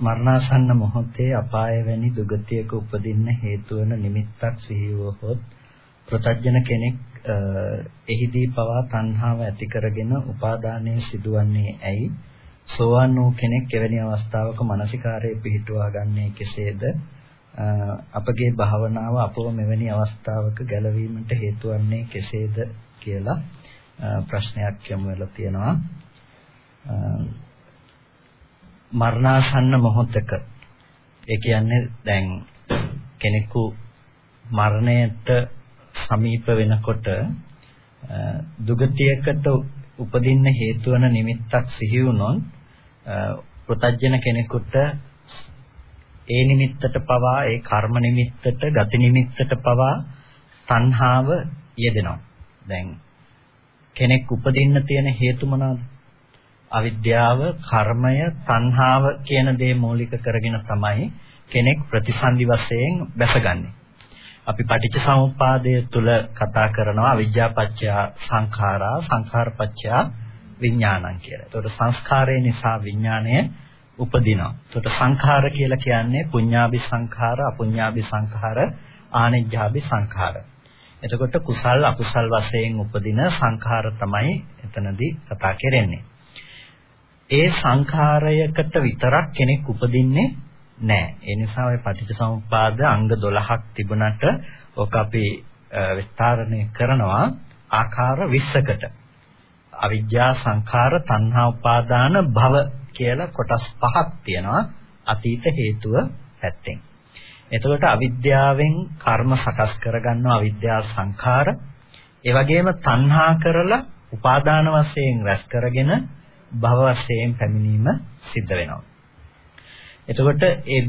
මරණාසන්න මොහොතේ අපාය වැනි දුගතියක උපදින්න හේතු වන නිමිත්තක් සිහි වුවහොත් ප්‍රතඥ කෙනෙක් එහිදී පවා තණ්හාව ඇති කරගෙන උපාදානයේ සිදුවන්නේ ඇයි? සෝවන් වූ කෙනෙක් එවැනි අවස්ථාවක මානසිකාරයේ පිහිටුවා ගන්නේ කෙසේද? අපගේ භාවනාව අපව මෙවැනි අවස්ථාවක ගැලවීමට හේතු වන්නේ කෙසේද කියලා ප්‍රශ්නයක් යොමු වෙලා තියෙනවා. මරණාසන්න මොහොතක ඒ කියන්නේ දැන් කෙනෙකු මරණයට සමීප වෙනකොට දුගතියකට උපදින්න හේතු වන නිමිත්තක් සිහි වුණොත් ප්‍රතජන කෙනෙකුට ඒ නිමිත්තට පවා ඒ කර්ම නිමිත්තට ගති නිමිත්තට පවා තණ්හාව යෙදෙනවා. දැන් කෙනෙක් උපදින්න තියෙන හේතු මොනවාද? අවිද්‍යාව, කර්මය, තණ්හාව කියන දේ මූලික කරගෙන තමයි කෙනෙක් ප්‍රතිසන්දි වශයෙන් බැසගන්නේ. අපි පටිච්ච සමුප්පාදය තුල කතා කරනවා අවිද්‍යාපච්චය සංඛාරා, සංඛාරපච්චය විඥානං කියලා. ඒතකොට සංස්කාරය නිසා විඥාණය උපදිනවා. එතකොට සංඛාර කියලා කියන්නේ පුඤ්ඤාභි සංඛාර, අපුඤ්ඤාභි සංඛාර, ආනිජ්ජාභි සංඛාර. එතකොට කුසල් අකුසල් වශයෙන් උපදින සංඛාර තමයි එතනදී කතා කරන්නේ. ඒ සංඛාරයකට විතරක් කෙනෙක් උපදින්නේ නැහැ. ඒ නිසා ওই පටිච්චසමුප්පාද අංග 12ක් තිබුණට ඔක අපි විස්තරණය කරනවා ආකාර 20කට. අවිජ්ජා සංඛාර තණ්හා උපාදාන භව කියලා කොටස් පහක් තියෙනවා අතීත හේතුව පැත්තෙන්. එතකොට අවිද්‍යාවෙන් කර්ම සකස් කරගන්නවා අවිද්‍යා සංඛාර. ඒ වගේම තණ්හා කරලා උපාදාන වශයෙන් රැස් කරගෙන භව වශයෙන් පැමිණීම සිද්ධ වෙනවා. එතකොට ඒ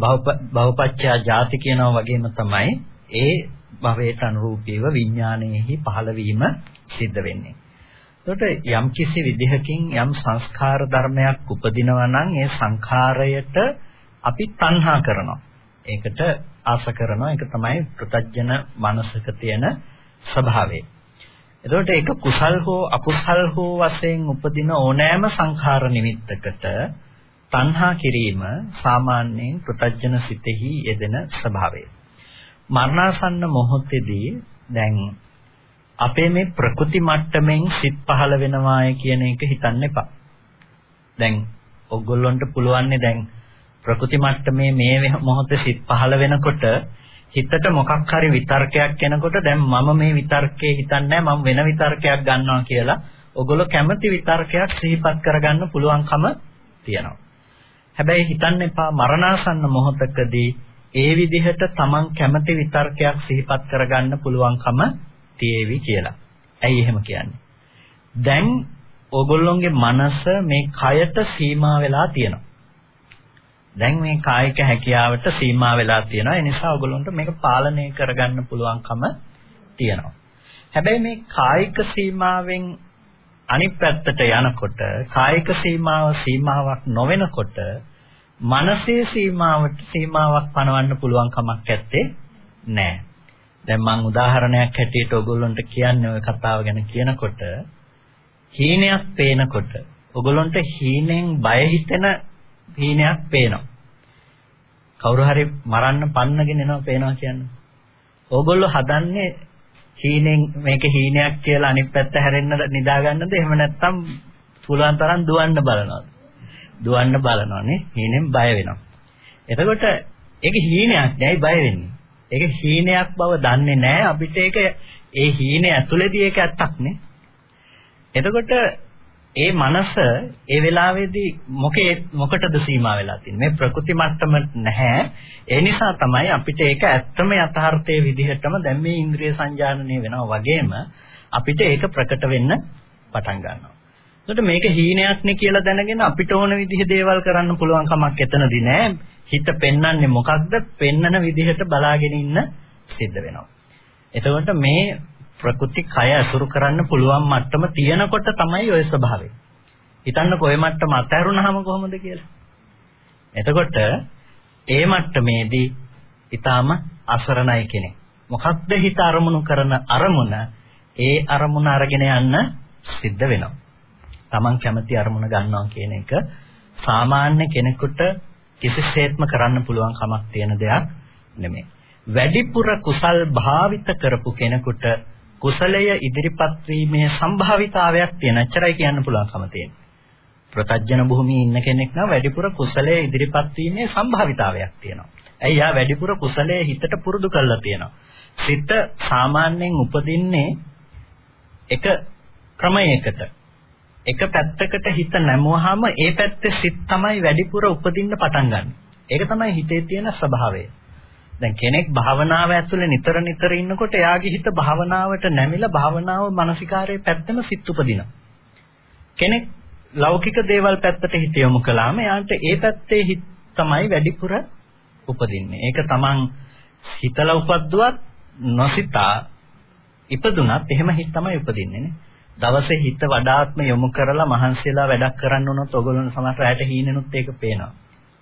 භවපච්චයා ජාති කියනවා වගේම තමයි ඒ භවයට අනුරූපීව විඥානයේහි පහළවීම සිද්ධ වෙන්නේ. එතකොට යම් කිසි විදිහකින් යම් සංස්කාර ධර්මයක් උපදිනවා නම් ඒ සංඛාරයට අපි තණ්හා කරනවා. ඒකට ආස කරනවා. ඒක තමයි ප්‍රතජන මනසක තියෙන ස්වභාවය. එතකොට ඒක කුසල් හෝ අකුසල් හෝ වශයෙන් උපදින ඕනෑම සංඛාර නිමිත්තකට තණ්හා කිරීම සාමාන්‍යයෙන් ප්‍රතජන සිතෙහි යෙදෙන ස්වභාවය. මරණාසන්න මොහොතේදී දැන් අපේ මේ ප්‍රකෘති මට්ටමින් සිත් පහළ වෙනවාය කියන එක හිතන්න එපා. දැන් ඔයගොල්ලන්ට පුළුවන් දැන් ප්‍රකෘති මට්ටමේ මේ මොහොතේ සිත් පහළ වෙනකොට හිතට මොකක් හරි විතර්කයක් එනකොට දැන් මම මේ විතර්කේ හිතන්නේ මම වෙන විතර්කයක් ගන්නවා කියලා ඔගොල්ලෝ කැමති විතර්කයක් සිහිපත් කරගන්න පුළුවන්කම තියෙනවා. හැබැයි හිතන්න එපා මරණාසන්න මොහොතකදී ඒ විදිහට Taman කැමති විතර්කයක් සිහිපත් කරගන්න පුළුවන්කම තියෙවි කියලා. ඇයි එහෙම කියන්නේ? දැන් ඕගොල්ලොන්ගේ මනස මේ කයට සීමා වෙලා තියෙනවා. දැන් මේ කායික හැකියාවට සීමා වෙලා තියෙනවා. ඒ නිසා ඕගොල්ලන්ට මේක පාලනය කරගන්න පුළුවන්කම තියෙනවා. හැබැයි මේ කායික සීමාවෙන් අනිත් පැත්තට යනකොට කායික සීමාව සීමාවක් නොවෙනකොට මනසේ සීමාවට සීමාවක් පනවන්න පුළුවන් කමක් නැත්තේ නෑ. දැන් මම උදාහරණයක් හැටියට ඔයගොල්ලන්ට කියන්නේ ওই කතාව ගැන කියනකොට හීනයක් පේනකොට ඔයගොල්ලන්ට හීනෙන් බය හිතෙන හීනයක් පේනවා. කවුරු හරි මරන්න පන්නගෙන එනවා පේනවා කියන්නේ. ඕගොල්ලෝ හදන්නේ හීනෙන් මේක හීනයක් කියලා අනිත් පැත්ත හැරෙන්න නිදාගන්නද එහෙම නැත්නම් පුළුවන් තරම් දුවන්න බලනවාද? දුවන්න බලනවානේ හීනෙන් බය වෙනවා. එතකොට ඒක හීනයක් නෑයි බය වෙන්නේ. ඒක හීනයක් බව දන්නේ නැහැ අපිට ඒක ඒ හීනේ ඇතුළේදී ඒක ඇත්තක් නේ. එතකොට ඒ මනස ඒ වෙලාවේදී මොකේ මොකටද සීමා වෙලා තින්නේ මේ ප්‍රකෘති මට්ටම නැහැ ඒ නිසා තමයි අපිට ඒක ඇත්තම යථාර්ථයේ විදිහටම දැන් මේ ඉන්ද්‍රිය සංජානනය වෙනවා වගේම අපිට ඒක ප්‍රකට වෙන්න පටන් ගන්නවා එතකොට මේක හීනයක් නේ කියලා දැනගෙන අපිට ඕන විදිහ දේවල් කරන්න පුළුවන් කමක් එතනදී නෑ හිත පෙන්වන්නේ මොකක්ද? පෙන්නන විදිහට බලාගෙන ඉන්න සිද්ධ වෙනවා. එතකොට මේ ප්‍රකෘති කය අසුරු කරන්න පුළුවන් මට්ටම තියෙනකොට තමයි ওই ස්වභාවය. හිතන්නකෝ ওই මට්ටම අතහැරුණාම කොහොමද කියලා. එතකොට ඒ මට්ටමේදී ඊටාම අසරණයි කෙනෙක්. මොකක්ද හිත අරමුණු කරන අරමුණ ඒ අරමුණ අරගෙන යන්න සිද්ධ වෙනවා. Taman කැමති අරමුණ ගන්නවා කියන එක සාමාන්‍ය කෙනෙකුට කිසිසේත්ම කරන්න පුළුවන් කමක් තියෙන දෙයක් නෙමෙයි. වැඩිපුර කුසල් භාවිත කරපු කෙනෙකුට කුසලය ඉදිරිපත් වීමේ සම්භාවිතාවයක් තියෙන. එච්චරයි කියන්න පුළුවන්කම තියෙන්නේ. ප්‍රතජන භූමියේ ඉන්න කෙනෙක් නම් වැඩිපුර කුසලයේ ඉදිරිපත් වීමේ සම්භාවිතාවයක් තියෙනවා. ඇයි යා වැඩිපුර කුසලයේ හිතට පුරුදු කරලා තියෙනවා. සිත සාමාන්‍යයෙන් උපදින්නේ එක ක්‍රමයකට එක පැත්තකට හිත නැමුවාම ඒ පැත්තේ සිත් තමයි වැඩිපුර උපදින්න පටන් ගන්න. ඒක තමයි හිතේ තියෙන ස්වභාවය. දැන් කෙනෙක් භාවනාව ඇතුලේ නිතර නිතර ඉන්නකොට එයාගේ හිත භාවනාවට නැමිලා භාවනාව මානසිකාරයේ පැත්තම සිත් උපදිනවා. කෙනෙක් ලෞකික දේවල් පැත්තට හිත යොමු කළාම එයාට ඒ පැත්තේ හිත තමයි වැඩිපුර උපදින්නේ. ඒක තමන් හිතලා උපද්දුවත් නොසිතා ඉපදුනත් එහෙම හිත තමයි උපදින්නේ නේ. දවසේ හිත වඩාත්ම යොමු කරලා මහන්සියලා වැඩක් කරන්න උනොත් ඔයගොල්ලෝ සමහර රැයට හීනෙනුත් ඒක පේනවා.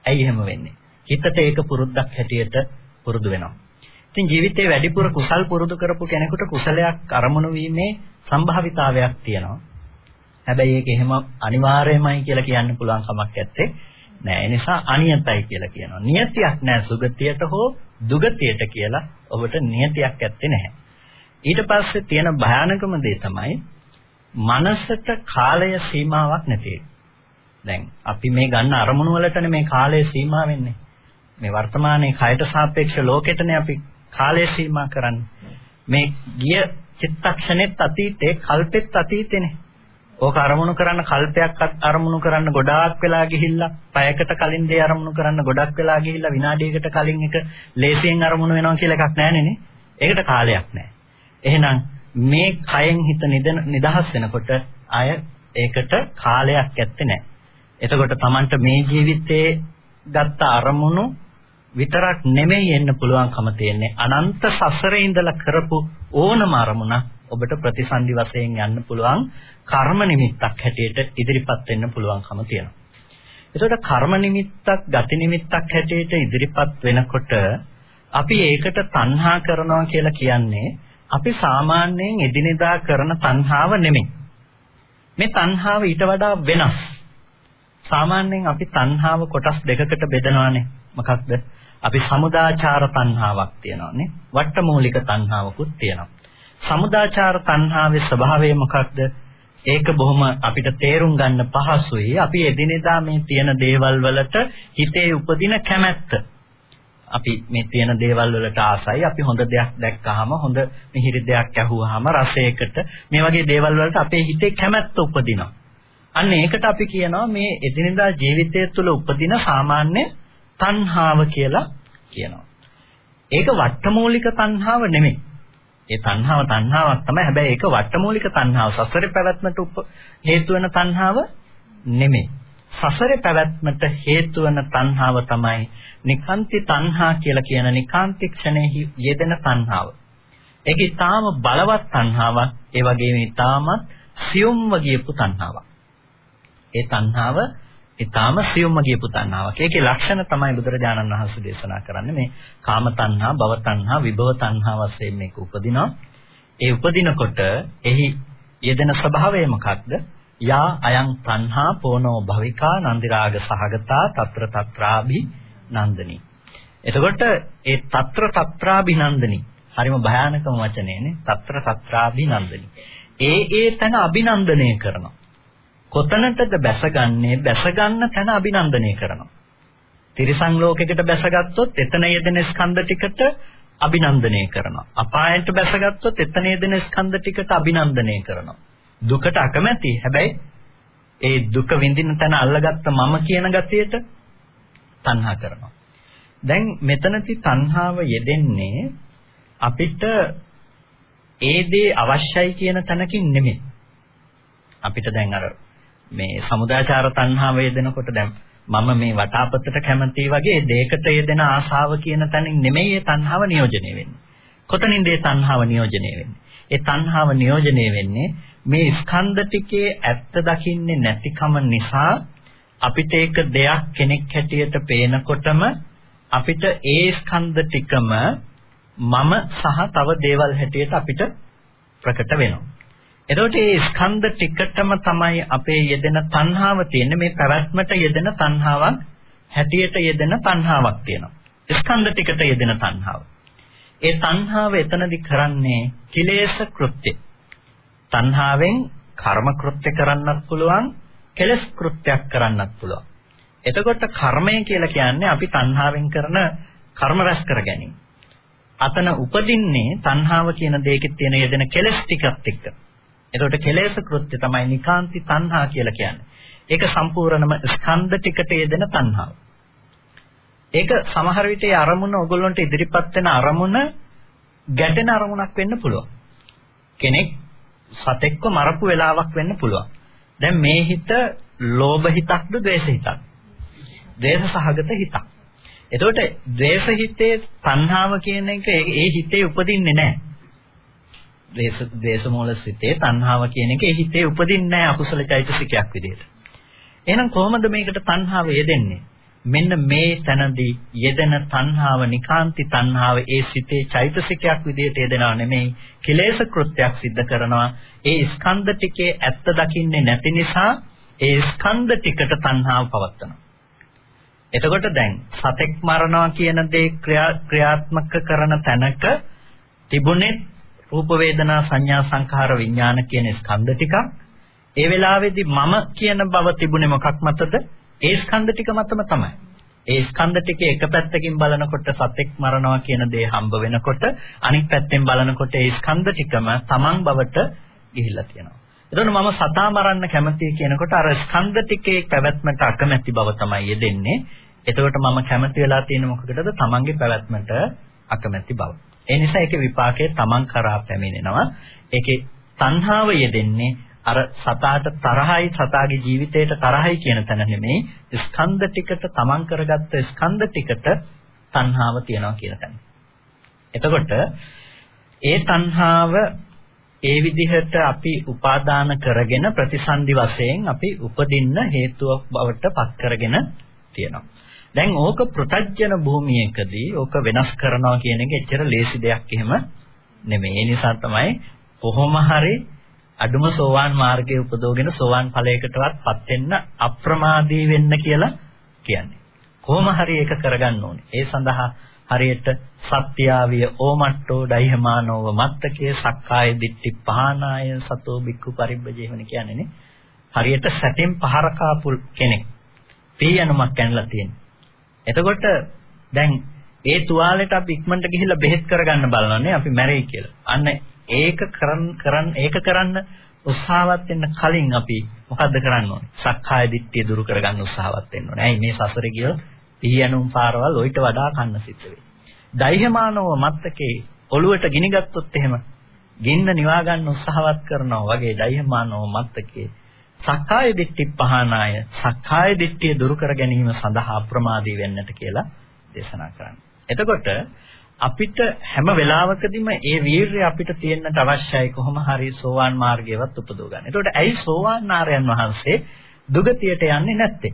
ඇයි එහෙම වෙන්නේ? හිතට ඒක පුරුද්දක් හැටියට පුරුදු වෙනවා. ඉතින් ජීවිතේ වැඩිපුර කුසල් පුරුදු කරපු කෙනෙකුට කුසලයක් අරමුණු වීමේ සම්භාවිතාවයක් තියෙනවා. හැබැයි ඒක එහෙම අනිවාර්යමයි කියලා කියන්න පුළුවන් කමක් නැත්තේ. නෑ ඒ නිසා අනියතයි කියලා කියනවා. නියතියක් නෑ සුගතියට හෝ දුගතියට කියලා ඔබට නියතියක් ඇත්තේ නැහැ. ඊට පස්සේ තියෙන භයානකම දේ තමයි මනසට කාලය සීමාවක් නැති දැන් අපි මේ ගන්න අරමුණු වලටනේ මේ කාලය සීමා වෙන්නේ. මේ වර්තමානයේ කයට සාපේක්ෂ ලෝකෙටනේ අපි කාලය සීමා කරන්නේ. මේ ගිය චිත්තක්ෂණෙත් අතීතේ කල්පෙත් අතීතේනේ. ඕක අරමුණු කරන්න කල්පයක් අරමුණු කරන්න ගොඩාක් වෙලා ගිහිල්ලා පැයකට කලින් දේ අරමුණු කරන්න ගොඩක් වෙලා ගිහිල්ලා විනාඩියකට කලින් එක ලේසියෙන් අරමුණු වෙනවා කියලා එකක් නැහැ නේ. ඒකට කාලයක් නැහැ. එහෙනම් මේ කයෙන් හිත නිදහස් වෙනකොට අය ඒකට කාලයක් ඇත්තේ නැහැ. එතකොට Tamanට මේ ජීවිතයේ ගත්ත අරමුණු විතරක් නෙමෙයි එන්න පුළුවන්කම තියෙන්නේ අනන්ත සසරේ ඉඳලා කරපු ඕනම අරමුණක් ඔබට ප්‍රතිසන්දි වශයෙන් යන්න පුළුවන් කර්ම නිමිත්තක් හැටියට ඉදිරිපත් වෙන්න පුළුවන්කම තියෙනවා. එතකොට කර්ම නිමිත්තක්, ගති නිමිත්තක් හැටියට ඉදිරිපත් වෙනකොට අපි ඒකට තණ්හා කරනවා කියලා කියන්නේ අපි සාමාන්‍යයෙන් එදිනෙදා කරන තණ්හාව නෙමෙයි. මේ තණ්හාව ඊට වඩා වෙනස්. සාමාන්‍යයෙන් අපි තණ්හාව කොටස් දෙකකට බෙදනවානේ. මොකක්ද? අපි සමුදාචාර තණ්හාවක් තියෙනවානේ. වට්ටමූලික තණ්හාවකුත් තියෙනවා. සමුදාචාර තණ්හාවේ ස්වභාවය මොකක්ද? ඒක බොහොම අපිට තේරුම් ගන්න පහසුයි. අපි එදිනෙදා මේ තියෙන දේවල් වලට හිතේ උපදින කැමැත්ත. අපි මේ තියෙන දේවල් වලට ආසයි. අපි හොඳ දෙයක් දැක්කහම හොඳ මිහිරි දෙයක් ඇහුවාම රසයකට මේ වගේ දේවල් වලට අපේ හිතේ කැමැත්ත උපදිනවා. අන්න ඒකට අපි කියනවා මේ එදිනෙදා ජීවිතය තුළ උපදින සාමාන්‍ය තණ්හාව කියලා කියනවා. ඒක වට්ටමූලික තණ්හාව නෙමෙයි. ඒ තණ්හාව තණ්හාවක් තමයි. හැබැයි ඒක වට්ටමූලික තණ්හාව. සසරේ පැවැත්මට හේතු වෙන තණ්හාව නෙමෙයි. සසරේ පැවැත්මට හේතු වෙන තණ්හාව තමයි නිකාන්ති තණ්හා කියලා කියන නිකාන්ති ක්ෂණෙහි යෙදෙන තණ්හාව. ඒක ඊටාම බලවත් තණ්හාවක්. ඒ වගේම ඊටාමත් සියුම්ව ගියපු තණ්හාවක්. ඒ තණ්හාව ඊටාම සියුම්ම ගිය පුතණාවක්. ඒකේ ලක්ෂණ තමයි බුදුරජාණන් වහන්සේ දේශනා කරන්නේ මේ කාම තණ්හා, භව තණ්හා, විභව තණ්හා වශයෙන් මේක උපදිනවා. ඒ උපදිනකොට එහි යෙදෙන ස්වභාවය මොකක්ද? යා අයං තණ්හා පොනෝ භවිකා නන්දිරාග සහගතා తත්‍ර తත්‍රාභි නන්දනී. එතකොට ඒ తත්‍ර తත්‍රාභි නන්දනී හරිම භයානකම වචනේනේ. తත්‍ර తත්‍රාභි නන්දනී. ඒ ඒ තැන අභිනන්දනය කරනවා. කොතනටද බැසගන්නේ බැස ගන්න තැන අභිනන්දනය කරනවා. තිරිසන් ලෝකයකට බැසගත්තොත් එතන යෙදෙන ස්කන්ධ ටිකට අභිනන්දනය කරනවා. අපායට බැසගත්තොත් එතන යෙදෙන ස්කන්ධ ටිකට අභිනන්දනය කරනවා. දුකට අකමැති. හැබැයි ඒ දුක විඳින තැන අල්ලගත්ත මම කියන ගතියට තණ්හා කරනවා. දැන් මෙතනති තණ්හාව යෙදෙන්නේ අපිට ඒ දේ අවශ්‍යයි කියන තැනකින් නෙමෙයි. අපිට දැන් අර මේ සමුදාචාර තණ්හාව වේදෙනකොට දැන් මම මේ වටාපතට කැමති වගේ දෙයකට යෙදෙන ආශාව කියන තැනින් නෙමෙයි ඒ තණ්හාව නියෝජනය වෙන්නේ. කොතනින්ද ඒ තණ්හාව නියෝජනය වෙන්නේ? ඒ තණ්හාව නියෝජනය වෙන්නේ මේ ස්කන්ධ ටිකේ ඇත්ත දකින්නේ නැතිකම නිසා අපිට ඒක දෙයක් කෙනෙක් හැටියට පේනකොටම අපිට ඒ ස්කන්ධ ටිකම මම සහ තව දේවල් හැටියට අපිට ප්‍රකට වෙනවා. එතකොට මේ ස්කන්ධ ටිකටම තමයි අපේ යෙදෙන තණ්හාව තියෙන්නේ මේ පැවැත්මට යෙදෙන තණ්හාවක් හැටියට යෙදෙන තණ්හාවක් තියෙනවා. ස්කන්ධ ටිකට යෙදෙන තණ්හාව. ඒ තණ්හාව එතනදි කරන්නේ කිලේශ කෘත්‍ය. තණ්හාවෙන් කර්ම කෘත්‍ය කරන්නත් පුළුවන්, කෙලස් කෘත්‍යයක් කරන්නත් පුළුවන්. එතකොට කර්මය කියලා කියන්නේ අපි තණ්හාවෙන් කරන කර්ම රැස් කර ගැනීම. අතන උපදින්නේ තණ්හාව කියන දෙයකේ තියෙන යෙදෙන කෙලස් ටිකත් එක්ක. එතකොට කෙලෙස් කෘත්‍ය තමයි නිකාන්ති තණ්හා කියලා කියන්නේ. ඒක සම්පූර්ණම ස්කන්ධ ටිකට යෙදෙන තණ්හාව. ඒක සමහර විට ඒ අරමුණ ඔයගොල්ලන්ට ඉදිරිපත් වෙන අරමුණ ගැටෙන අරමුණක් වෙන්න පුළුවන්. කෙනෙක් සතෙක්ව මරපු වෙලාවක් වෙන්න පුළුවන්. දැන් මේ හිත ලෝභ හිතක්ද ද්වේෂ හිතක්ද? ද්වේෂ සහගත හිතක්. එතකොට ද්වේෂ හිතේ තණ්හාව කියන එක ඒ හිතේ උපදින්නේ නැහැ. ද්වේෂ ද්වේෂ මූල සිතේ තණ්හාව කියන එක ඒ හිතේ උපදින්නේ නැහැ අකුසල චෛතසිකයක් විදිහට. එහෙනම් කොහොමද මේකට තණ්හාව යෙදෙන්නේ? මෙන්න මේ තැනදී යෙදෙන තණ්හාව නිකාන්ති තණ්හාව ඒ සිතේ චෛතසිකයක් විදිහට යෙදෙනව නෙමෙයි කෙලෙස් කෘත්‍යයක් සිද්ධ කරනවා ඒ ස්කන්ධ ටිකේ ඇත්ත දකින්නේ නැති නිසා ඒ ස්කන්ධ ටිකට තණ්හාව පවත්නවා එතකොට දැන් සතෙක් මරනවා කියන දේ ක්‍රියාත්මක කරන තැනක තිබුණේ රූප වේදනා සංඥා සංඛාර විඥාන කියන ස්කන්ධ ටිකක් ඒ වෙලාවේදී මම කියන බව තිබුණේ මොකක් මතද ඒ ස්කන්ධ ටික මතම තමයි. ඒ ස්කන්ධ ටිකේ එක පැත්තකින් බලනකොට සතෙක් මරනවා කියන දේ හම්බ වෙනකොට අනිත් පැත්තෙන් බලනකොට ඒ ස්කන්ධ ටිකම තමන් බවට ගිහිල්ලා තියෙනවා. එතකොට මම සතා මරන්න කැමතියි කියනකොට අර ස්කන්ධ ටිකේ පැවැත්මට අකමැති බව තමයි යෙදෙන්නේ. එතකොට මම කැමති වෙලා තියෙන මොකකටද? තමන්ගේ පැවැත්මට අකමැති බව. ඒ නිසා ඒකේ විපාකයේ තමන් කරා පැමිණෙනවා. ඒකේ තණ්හාව යෙදෙන්නේ අර සතාට තරහයි සතාගේ ජීවිතයට තරහයි කියන තැන නෙමෙයි ස්කන්ධ ටිකට තමන් කරගත්ත ස්කන්ධ ටිකට තණ්හාව තියනවා කියන තැන. එතකොට ඒ තණ්හාව ඒ විදිහට අපි උපාදාන කරගෙන ප්‍රතිසන්දි වශයෙන් අපි උපදින්න හේතුවක් බවට පත් කරගෙන තියෙනවා. දැන් ඕක ප්‍රතජන භූමියකදී ඕක වෙනස් කරනවා කියන එක එච්චර ලේසි දෙයක් එහෙම නෙමෙයි. ඒ නිසා තමයි කොහොම හරි අඩුම සෝවාන් මාර්ගයේ උපදෝගෙන සෝවාන් ඵලයකටවත් පත් වෙන්න අප්‍රමාදී වෙන්න කියලා කියන්නේ. කොහොම හරි ඒක කරගන්න ඕනේ. ඒ සඳහා හරියට සත්‍යාවිය ඕමට්ටෝ ඩයිහමානෝව මත්තකේ සක්කාය දිට්ඨි පහනාය සතෝ බික්ඛු පරිබ්බජේවන කියන්නේ නේ. හරියට සැතෙන් පහර කාපු කෙනෙක්. පීයනුමක් කනලා තියෙනවා. එතකොට දැන් ඒ තුවාලෙට අපි ඉක්මනට ගිහිල්ලා බෙහෙත් කරගන්න බලනවානේ අපි මැරෙයි කියලා. අන්න ඒක කරන් කරන් ඒක කරන්න උත්සාහවත් වෙන්න කලින් අපි මොකද්ද කරන්න ඕනේ? සක්කාය දිට්ඨිය දුරු කරගන්න උත්සාහවත් වෙන්න ඕනේ. ඇයි මේ සසරේ ගියොත් පිහියනුම් පාරවල් ඔయిత වඩා කන්න සිද්ධ වෙයි. දෛහමානව මත්තකේ ඔළුවට ගිනි ගත්තොත් එහෙම ගින්න නිවා ගන්න උත්සාහවත් කරනවා වගේ දෛහමානව මත්තකේ සක්කාය දිට්ඨි පහනාය සක්කාය දිට්ඨිය දුරු කර ගැනීම සඳහා අප්‍රමාදී වෙන්නට කියලා දේශනා කරන්නේ. එතකොට අපිට හැම වෙලාවකදීම ඒ වීරිය අපිට තියෙන්නට අවශ්‍යයි කොහොම හරි සෝවාන් මාර්ගයවත් උපදව ගන්න. එතකොට ඇයි සෝවාන් නාරයන් වහන්සේ දුගතියට යන්නේ නැත්තේ?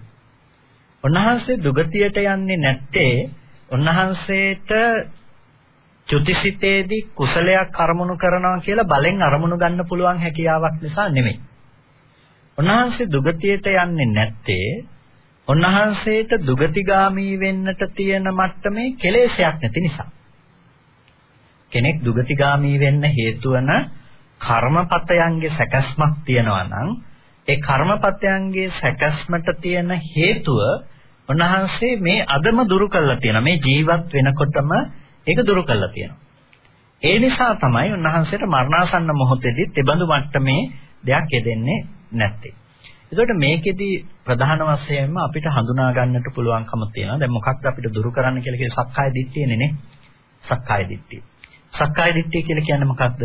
උන්වහන්සේ දුගතියට යන්නේ නැත්තේ උන්වහන්සේට චුතිසිතේදී කුසලයක් අරමුණු කරනවා කියලා බලෙන් අරමුණු ගන්න පුළුවන් හැකියාවක් නිසා නෙමෙයි. උන්වහන්සේ දුගතියට යන්නේ නැත්තේ උන්වහන්සේට දුගතිගාමී වෙන්නට තියෙන මට්ටමේ කෙලෙසයක් නැති නිසා. කෙනෙක් දුගතිගාමී වෙන්න හේතු වන කර්මපතයන්ගේ සැකස්මක් තියෙනවා නම් ඒ කර්මපතයන්ගේ සැකස්මට තියෙන හේතුව උන්වහන්සේ මේ අදම දුරු කළා තියෙනවා මේ ජීවත් වෙනකොටම ඒක දුරු කළා තියෙනවා ඒ නිසා තමයි උන්වහන්සේට මරණාසන්න මොහොතේදී තිබඳු මට්ටමේ දෙයක් යෙදෙන්නේ නැත්තේ. ඒකට මේකෙදි ප්‍රධාන වශයෙන්ම අපිට හඳුනා ගන්නට පුළුවන්කම තියෙනවා. දැන් මොකක්ද අපිට දුරු කරන්න කියලා කියේ සක්කාය දිට්ඨියනේ නේ. සක්කාය දිට්ඨිය. සක්කාය දිට්ඨිය කියලා කියන්නේ මොකක්ද?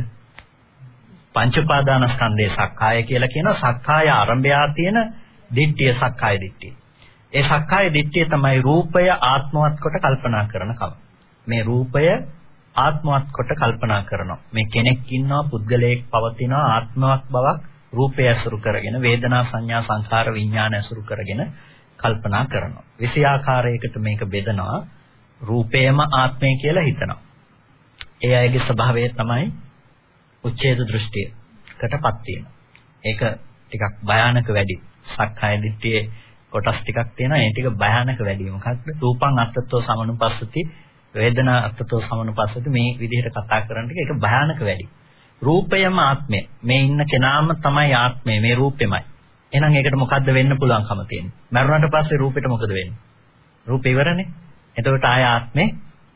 පංච උපාදානස්කන්ධයේ සක්කාය කියලා කියන සක්කාය ආරම්භයා තියෙන දිට්ඨිය සක්කාය දිට්ඨිය. ඒ සක්කාය දිට්ඨිය තමයි රූපය ආත්මවත් කොට කල්පනා කරන කම. මේ රූපය ආත්මවත් කොට කල්පනා කරනවා. මේ කෙනෙක් ඉන්නවා පුද්ගලයෙක් පවතිනවා ආත්මවත් බවක් රූපය ඇසුරු කරගෙන වේදනා සංඥා සංඛාර විඥාන ඇසුරු කරගෙන කල්පනා කරනවා. විෂයාකාරයකට මේක බෙදනවා. රූපයම ආත්මය කියලා හිතනවා. ඒ අයගේ ස්වභාවය තමයි උච්ඡේද දෘෂ්ටියකටපත් වීම. ඒක ටිකක් භයානක වැඩි. සක්කාය දිට්ඨියේ කොටස් ටිකක් තියෙනවා. ඒ ටික භයානක වැඩි. මොකක්ද? රූපං අත්තතෝ සමනුපස්සති වේදනා අත්තතෝ සමනුපස්සති මේ විදිහට කතා කරන ටික ඒක භයානක වැඩි. රූපයම ආත්මය. මේ ඉන්න කෙනාම තමයි ආත්මය. මේ රූපෙමයි. එහෙනම් ඒකට මොකද්ද වෙන්න පුළුවන්කම තියෙන්නේ? මරුණාට පස්සේ රූපෙට මොකද වෙන්නේ? රූපේ ඉවරනේ. එතකොට ආය ආත්මේ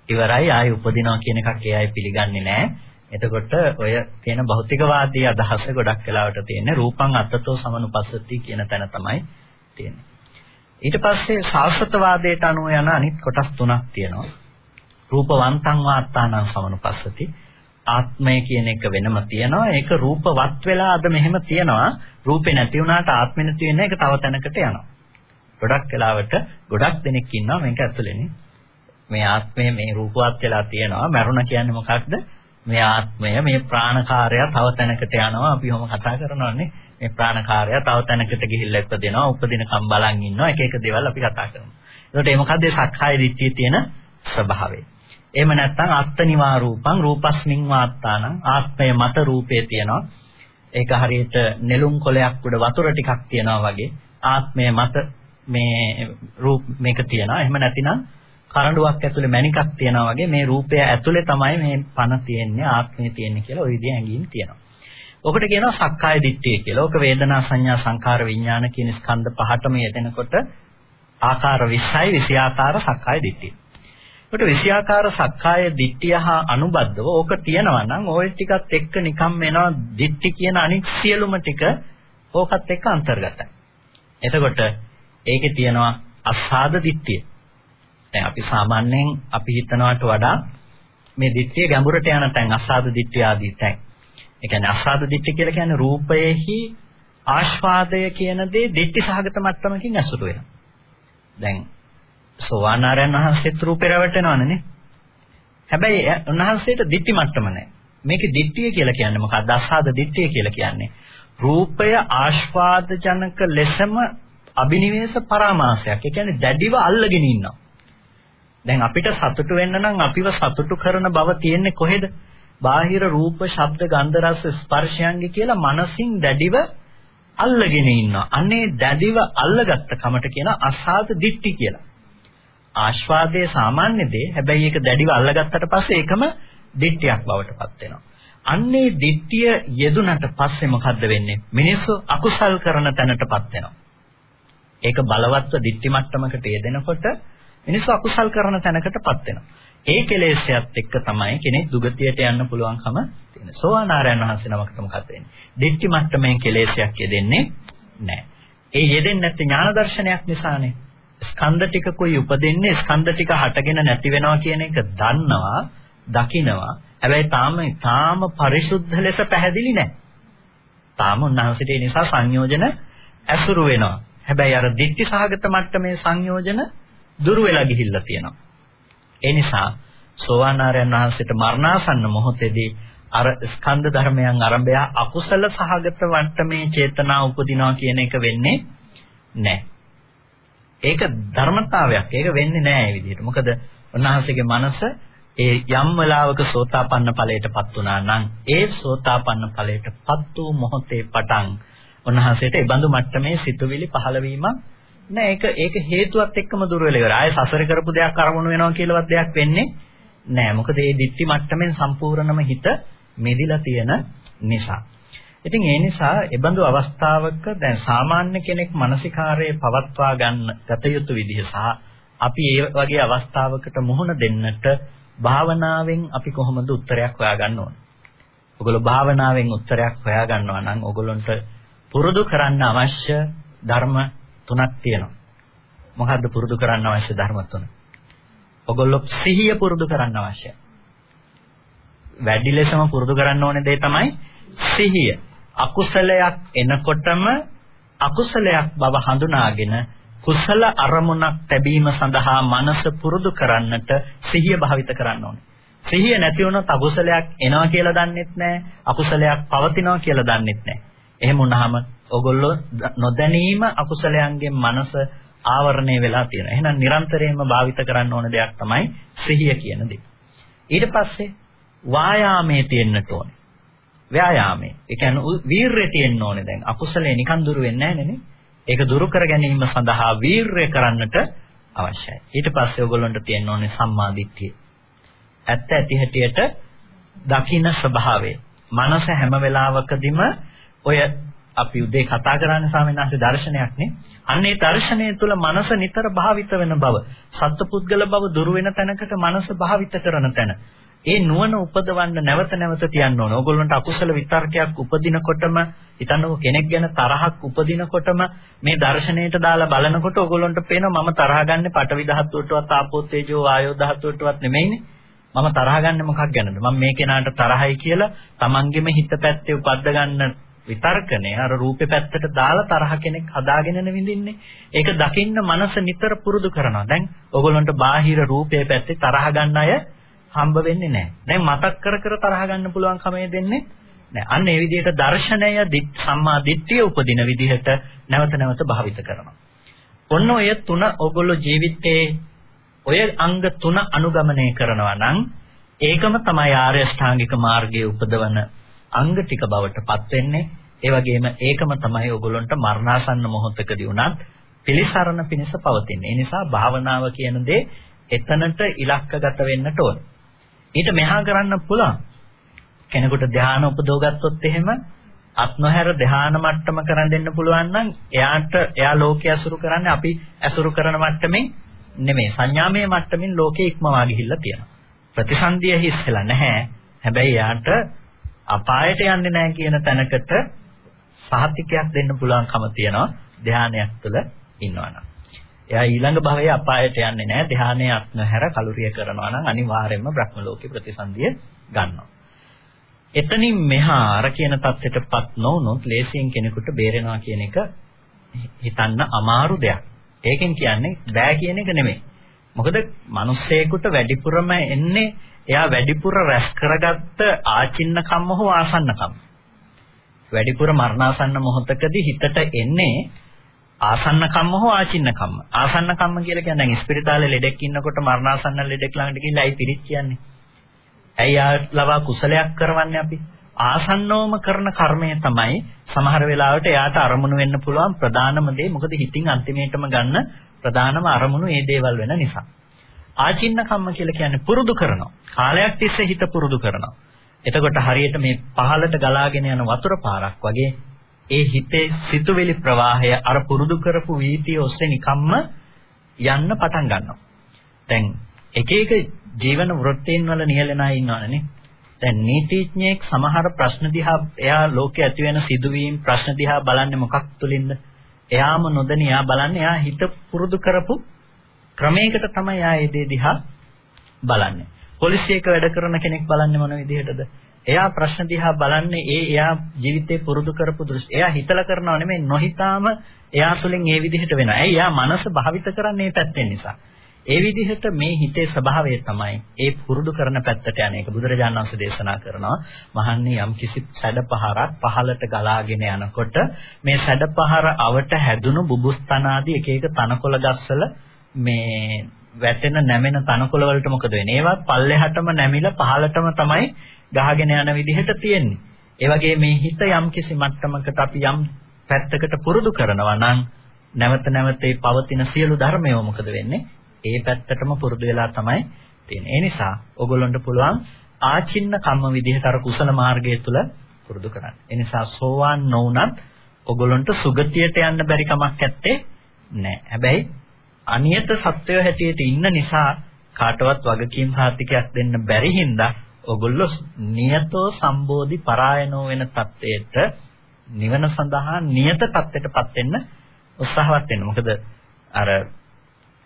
ඉවරයි ආය උපදිනවා කියන එකක් ඒ අය පිළිගන්නේ නැහැ. එතකොට ඔය තියෙන භෞතිකවාදී අදහස ගොඩක් වෙලාවට තියෙන්නේ රූපං අත්තතෝ සමනුපස්සති කියන තැන තමයි තියෙන්නේ. ඊට පස්සේ සාස්වතවාදයට අනුව යන අනිත් කොටස් තුනක් තියෙනවා. රූපවන්තං වාත්තානං සමනුපස්සති ආත්මය කියන එක වෙනම තියෙනවා. ඒක රූපවත් වෙලා අද මෙහෙම තියෙනවා. රූපේ නැති වුණාට ආත්මෙ නැති වෙන එක තව තැනකට යනවා. ගොඩක් වෙලාවට ගොඩක් දෙනෙක් ඉන්නවා මේක ඇතුළේනේ. මේ ආත්මය මේ රූපවත් වෙලා තියෙනවා. මරුණ කියන්නේ මොකක්ද? මේ ආත්මය මේ ප්‍රාණකාරය තව තැනකට යනවා. අපි ඔහොම කතා කරනවානේ. මේ ප්‍රාණකාරය තව තැනකට ගිහිල්ලා ඉපදෙනවා. උපදිනකම් බලන් ඉන්නවා. එක එක දේවල් අපි කතා කරනවා. ඒකට ඒ මොකද්ද සක්කාය දිට්ඨියේ තියෙන ස්වභාවය. එහෙම නැත්නම් අත්තනිවා රූපං රූපස්මින් වාත්තානං ආත්මය මත රූපේ තියෙනවා. ඒක හරියට නෙළුම් කොලයක් උඩ වතුර ටිකක් තියනවා වගේ ආත්මය මත මේ රූප මේක තියෙනවා. එහෙම නැතිනම් කරඬුවක් ඇතුලේ මණිකක් තියනවා වගේ මේ රූපය ඇතුලේ තමයි මේ පණ තියෙන්නේ ආත්මය තියෙන්නේ කියලා ওই විදිහ හැඟීම් තියෙනවා. ඔකට කියනවා සක්කාය දිට්ඨිය කියලා. ඔක වේදනා සංඥා සංකාර විඥාන කියන ස්කන්ධ පහටම යෙදෙනකොට ආකාර 20යි 20 ආකාර සක්කාය දිට්ඨිය. ඒකට විෂයාකාර සක්කාය දිට්ඨිය හා අනුබද්ධව ඕක තියෙනවා නම් ওই ටිකත් එක්ක නිකම් වෙනවා දිට්ඨි කියන අනිත් සියලුම ටික ඕකත් එක්ක අන්තර්ගතයි. එතකොට ඒකේ තියෙනවා අසාද දිට්ඨිය. දැන් අපි සාමාන්‍යයෙන් අපි හිතනවට වඩා මේ දිට්ඨිය ගැඹුරට යන තැන් අසාද දිට්ඨිය ආදී තැන්. ඒ කියන්නේ අසාද දිට්ඨිය කියලා කියන්නේ රූපයේහි ආස්වාදය කියන දේ දිට්ඨි සහගත මට්ටමකින් ඇසුරු වෙනවා. දැන් සෝවාන් ආරයන් වහන්සේත් රූපේ රැවටෙනවනේ නේ. හැබැයි උන්වහන්සේට දිට්ටි මට්ටම නැහැ. මේකේ දිට්ටිය කියලා කියන්නේ මොකක්ද? අසාද දිට්ටිය කියලා කියන්නේ. රූපය ආස්වාද ජනක ලෙසම අබිනිවේෂ පරාමාසයක්. ඒ කියන්නේ දැඩිව අල්ලගෙන ඉන්නවා. දැන් අපිට සතුටු වෙන්න නම් අපිව සතුටු කරන බව තියෙන්නේ කොහෙද? බාහිර රූප, ශබ්ද, ගන්ධ, රස, ස්පර්ශයන්ගේ කියලා මනසින් දැඩිව අල්ලගෙන ඉන්නවා. අනේ දැඩිව අල්ලගත්ත කමට කියන අසාද දිට්ටි කියලා. ආස්වාදයේ සාමාන්‍ය දේ. හැබැයි ඒක දැඩිව අල්ලගත්තට පස්සේ ඒකම දිට්ඨියක් බවට පත් වෙනවා. අන්නේ දිට්ඨිය යෙදුනට පස්සේ මොකද්ද වෙන්නේ? මිනිස්සු අකුසල් කරන තැනටපත් වෙනවා. ඒක බලවත්ව දිට්ඨි මට්ටමකට යෙදෙනකොට මිනිස්සු අකුසල් කරන තැනකටපත් වෙනවා. ඒ කෙලෙස්යත් එක්ක තමයි කෙනෙක් දුගතියට යන්න පුළුවන්කම තියෙන. සෝවානාරයන් වහන්සේ නමකට මොකද වෙන්නේ? දිට්ඨි මට්ටමෙන් කෙලෙස්යක් යෙදෙන්නේ නැහැ. ඒ යෙදෙන්නේ නැත්te ඥාන දර්ශනයක් නිසානේ. ස්කන්ධ ටිකකුයි උපදින්නේ? ස්කන්ධ ටික හටගෙන නැති වෙනවා කියන එක දන්නවා දකිනවා. හැබැයි තාම තාම පරිසුද්ධ ලෙස පැහැදිලි නැහැ තාම උන්වහන්සේට ඒ නිසා සංයෝජන ඇසුරු වෙනවා. හැබැයි අර ditthi සහගත මට්ටමේ සංයෝජන දුර වෙලා ගිහිල්ලා තියෙනවා. ඒ නිසා සෝවාන් ආරයන් වහන්සේට මරණාසන්න මොහොතේදී අර ස්කන්ධ ධර්මයන් අරඹය අකුසල සහගත මට්ටමේ චේතනා උපදිනවා කියන එක වෙන්නේ නැහැ ඒක ධර්මතාවයක්. ඒක වෙන්නේ නැහැ මේ විදිහට. මොකද උන්වහන්සේගේ මනස ඒ යම් වෙලාවක සෝතාපන්න ඵලයටපත් වුණා නම් ඒ සෝතාපන්න ඵලයටපත් වූ මොහොතේ පටන් උන්වහන්සේට ඒ බඳු මට්ටමේ සිතුවිලි පහළ වීමක් නෑ ඒක ඒක හේතුවත් එක්කම දුර වෙලා ඉවරයි. ආයේ සසර කරපු දෙයක් අරමුණු වෙනවා කියලාවත් දෙයක් වෙන්නේ නෑ. මොකද මේ දික්ටි මට්ටමෙන් සම්පූර්ණම හිත මෙදිලා තියෙන නිසා. ඉතින් ඒ නිසා ඒබඳු අවස්ථාවක දැන් සාමාන්‍ය කෙනෙක් මානසිකාරයේ පවත්වා ගන්න ගත යුතු විදිහ සහ අපි ඒ වගේ අවස්ථාවකට මුහුණ දෙන්නට භාවනාවෙන් අපි කොහොමද උත්තරයක් හොයාගන්න ඕන? ඔගොල්ලෝ භාවනාවෙන් උත්තරයක් හොයා ගන්නවා නම් ඔගොල්ලන්ට පුරුදු කරන්න අවශ්‍ය ධර්ම තුනක් තියෙනවා. මොකද්ද පුරුදු කරන්න අවශ්‍ය ධර්ම තුන? ඔගොල්ලෝ සිහිය පුරුදු කරන්න අවශ්‍යයි. වැඩි ලෙසම පුරුදු කරන්න ඕනේ දේ තමයි සිහිය. අකුසලයක් එනකොටම අකුසලයක් බව හඳුනාගෙන කුසල අරමුණක් ලැබීම සඳහා මනස පුරුදු කරන්නට සිහිය භාවිත කරන්න ඕනේ. සිහිය නැති වුණොත් අකුසලයක් එනවා කියලා දන්නෙත් නැහැ. අකුසලයක් පවතිනවා කියලා දන්නෙත් නැහැ. එහෙම වුණාම ඔගොල්ලෝ නොදැනීම අකුසලයන්ගෙන් මනස ආවරණය වෙලා තියෙනවා. එහෙනම් නිරන්තරයෙන්ම භාවිත කරන්න ඕන දෙයක් තමයි සිහිය කියන දේ. ඊට පස්සේ වායාමයේ තියෙන්නට ඕනේ. ව්‍යායාමයේ. ඒ කියන්නේ වීරය තියෙන්න ඕනේ දැන්. අකුසලේ නිකන් දුර වෙන්නේ නැහැ නේ. ඒක දුරු කර ගැනීම සඳහා වීරය කරන්නට අවශ්‍යයි. ඊට පස්සේ ඔයගොල්ලන්ට තියෙන්න ඕනේ සම්මාදිට්ඨිය. ඇත්ත ඇති හැටියට දකින්න ස්වභාවය. මනස හැම වෙලාවකදීම ඔය අපි උදේ කතා කරන්නේ ස්වාමීන් වහන්සේ දර්ශනයක් නේ. අන්න ඒ දර්ශනය තුළ මනස නිතර භාවිත වෙන බව, සත්පුද්ගල බව දුර වෙන තැනකට මනස භාවිත කරන තැන. ඒ නුවණ උපදවන්න නැවත නැවත තියන්න ඕන. ඕගොල්ලන්ට අකුසල විතර්කයක් උපදිනකොටම හිතන්නකො කෙනෙක් ගැන තරහක් උපදිනකොටම මේ දර්ශනයට දාලා බලනකොට ඕගොල්ලන්ට පේනවා මම තරහ ගන්න පටවි ධාතුවටවත් ආපෝ තේජෝ වායෝ ධාතුවටවත් නෙමෙයිනේ. මම තරහ ගන්න මොකක් ගැනද? මම මේ කෙනාට තරහයි කියලා තමන්ගෙම හිත පැත්තේ උපද්ද ගන්න විතර්කනේ අර රූපේ පැත්තට දාලා තරහ කෙනෙක් හදාගෙන නෙවිඳින්නේ. ඒක දකින්න මනස නිතර පුරුදු කරනවා. දැන් ඕගොල්ලන්ට බාහිර රූපයේ පැත්තේ තරහ ගන්න අය හම්බ වෙන්නේ නැහැ. දැන් මතක් කර කර තරහ ගන්න පුළුවන් කමේ දෙන්නේ නැහැ. අන්න ඒ විදිහට දර්ශනය සම්මා දිට්ඨිය උපදින විදිහට නැවත නැවත භාවිත කරනවා. ඔන්න ඔය තුන ඔගොල්ලෝ ජීවිතේ ඔය අංග තුන අනුගමනය කරනවා නම් ඒකම තමයි ආර්ය ශ්‍රාංගික මාර්ගයේ උපදවන අංග ටික බවට පත් වෙන්නේ. ඒ වගේම ඒකම තමයි ඔයගොල්ලන්ට මරණාසන්න මොහොතකදී උනත් පිළිසරණ පිණිස පවතින්නේ. ඒ නිසා භාවනාව කියන දේ එතනට ඉලක්කගත වෙන්නට ඕන. ඊට මෙහා කරන්න පුළුවන්. කෙනෙකුට ධානය උපදව ගත්තොත් එහෙම අත් නොහැර ධාන මට්ටම කරන් දෙන්න පුළුවන් නම් එයාට එයා ලෝකයේ අසුරු කරන්නේ අපි අසුරු කරන මට්ටමින් නෙමෙයි සංඥාමය මට්ටමින් ලෝකේ ඉක්මවා ගිහිල්ලා තියෙනවා. ප්‍රතිසන්දිය හිස්සලා නැහැ. හැබැයි එයාට අපායට යන්නේ නැහැ කියන තැනකට සහතිකයක් දෙන්න පුළුවන්කම තියෙනවා ධානයක් තුළ ඉන්නවනම්. එයා ඊළඟ භවයේ අපායට යන්නේ නැහැ ධානයක් නැහැර කලුරිය කරනවා නම් අනිවාර්යයෙන්ම බ්‍රහ්ම ලෝකේ ප්‍රතිසන්දිය ගන්නවා. එතනින් මෙහා අර කියන தත්ත්වයටපත් නොවුනොත් ලේසියෙන් කෙනෙකුට බේරෙනවා කියන එක හිතන්න අමාරු දෙයක්. ඒකෙන් කියන්නේ බෑ කියන එක නෙමෙයි. මොකද මිනිස්සෙකුට වැඩිපුරම එන්නේ එයා වැඩිපුර රැස් කරගත්ත ආචින්න කම්ම හෝ ආසන්න කම්ම. වැඩිපුර මරණාසන්න මොහොතකදී හිතට එන්නේ ආසන්න කම්ම හෝ ආචින්න කම්ම. ආසන්න කම්ම කියලා කියන්නේ දැන් ස්පිරිතාලේ ලෙඩෙක් ඉන්නකොට මරණාසන්න ලෙඩෙක් ළඟට ගිහිල්ලා ඇයි පිරිත් කියන්නේ? ඇයි ආලවා කුසලයක් කරවන්නේ අපි? ආසන්නවම කරන කර්මය තමයි සමහර වෙලාවට එයාට අරමුණු වෙන්න පුළුවන් ප්‍රධානම දේ. මොකද හිතින් අන්තිමේටම ගන්න ප්‍රධානම අරමුණු ඒ දේවල් වෙන නිසා. ආචින්න කම්ම කියලා කියන්නේ පුරුදු කරනවා. කාලයක් තිස්සේ හිත පුරුදු කරනවා. එතකොට හරියට මේ පහළට ගලාගෙන යන වතුර පාරක් වගේ ඒ හිතේ සිතුවිලි ප්‍රවාහය අර පුරුදු කරපු වීතිය ඔස්සේ නිකම්ම යන්න පටන් ගන්නවා. දැන් එක එක ජීවන වෘත්තීන් වල නියැලෙන අය ඉන්නවනේ. දැන් නීතිඥයෙක් සමහර ප්‍රශ්න දිහා එයා ලෝකයේ ඇති වෙන සිදුවීම් ප්‍රශ්න දිහා බලන්නේ මොකක් තුලින්ද? එයාම නොදැනී එයා බලන්නේ එයා හිත පුරුදු කරපු ක්‍රමයකට තමයි ආ ඒ දේ දිහා බලන්නේ. පොලිසියක වැඩ කරන කෙනෙක් බලන්නේ මොන විදිහටද? එයා ප්‍රශ්න දිහා බලන්නේ ඒ එයා ජීවිතේ පුරුදු කරපු දෘෂ්ටි. එයා හිතලා කරනව නෙමෙයි නොහිතාම එයා තුළින් ඒ විදිහට වෙනවා. ඇයි? එයා මනස භාවිත කරන්නේ මේ පැත්තෙන් නිසා. ඒ විදිහට මේ හිතේ ස්වභාවය තමයි ඒ පුරුදු කරන පැත්තට යන එක. බුදුරජාණන් වහන්සේ දේශනා කරනවා මහන්නේ යම් කිසි සැඩපහරක් පහළට ගලාගෙන යනකොට මේ සැඩපහර අවට හැදුණු බුබුස්තන ආදී එක එක තනකොළ ගස්වල මේ වැටෙන නැමෙන තනකොළ වලට මොකද වෙන්නේ? ඒවත් පල්ලෙහාටම නැමිලා පහළටම තමයි ගහගෙන යන විදිහට තියෙන්නේ. ඒ වගේ මේ හිත යම් කිසි මට්ටමකට අපි යම් පැත්තකට පුරුදු කරනවා නම් නැවත නැවත ඒ පවතින සියලු ධර්මයෝ මොකද වෙන්නේ? ඒ පැත්තටම පුරුදු වෙලා තමයි තියෙන්නේ. ඒ නිසා ඕගොල්ලන්ට පුළුවන් ආචින්න කම්ම විදිහට අර කුසල මාර්ගය තුල පුරුදු කරන්න. ඒ නිසා සෝවාන් නොවුනත් ඕගොල්ලන්ට සුගතියට යන්න බැරි කමක් නැත්තේ නෑ. හැබැයි අනියත සත්වය හැටියට ඉන්න නිසා කාටවත් වගකීම් සාතිකයක් දෙන්න බැරි හින්දා ඔගොල්ලෝ නියතෝ සම්බෝධි පරායනෝ වෙන தත්වයට නිවන සඳහා නියත தත්වයටපත් වෙන්න උත්සාහවත් වෙන්න. මොකද අර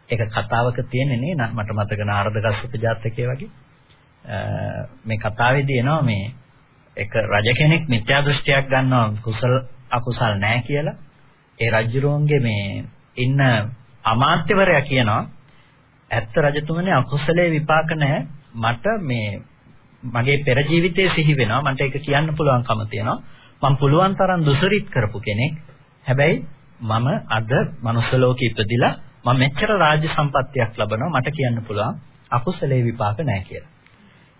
ඒක කතාවක තියෙන්නේ නේ මට මතක නාරද කස්සප ජාතකයේ වගේ. මේ කතාවේදී එනවා මේ එක රජ කෙනෙක් මිත්‍යා දෘෂ්ටියක් ගන්නවා කුසල අකුසල් නැහැ කියලා. ඒ රජුරුවන්ගේ මේ ඉන්න අමාත්‍යවරයා කියනවා ඇත්ත රජතුමනි අකුසලයේ විපාක නැහැ මට මේ මගේ පෙර ජීවිතයේ සිහි වෙනවා මට ඒක කියන්න පුළුවන්කම තියෙනවා මම පුළුවන් තරම් දුසරිත් කරපු කෙනෙක් හැබැයි මම අද මනුස්ස ලෝකෙ ඉපදිලා මම මෙච්චර රාජ්‍ය සම්පත්තියක් ලබනවා මට කියන්න පුළුවන් අකුසලයේ විපාක නැහැ කියලා.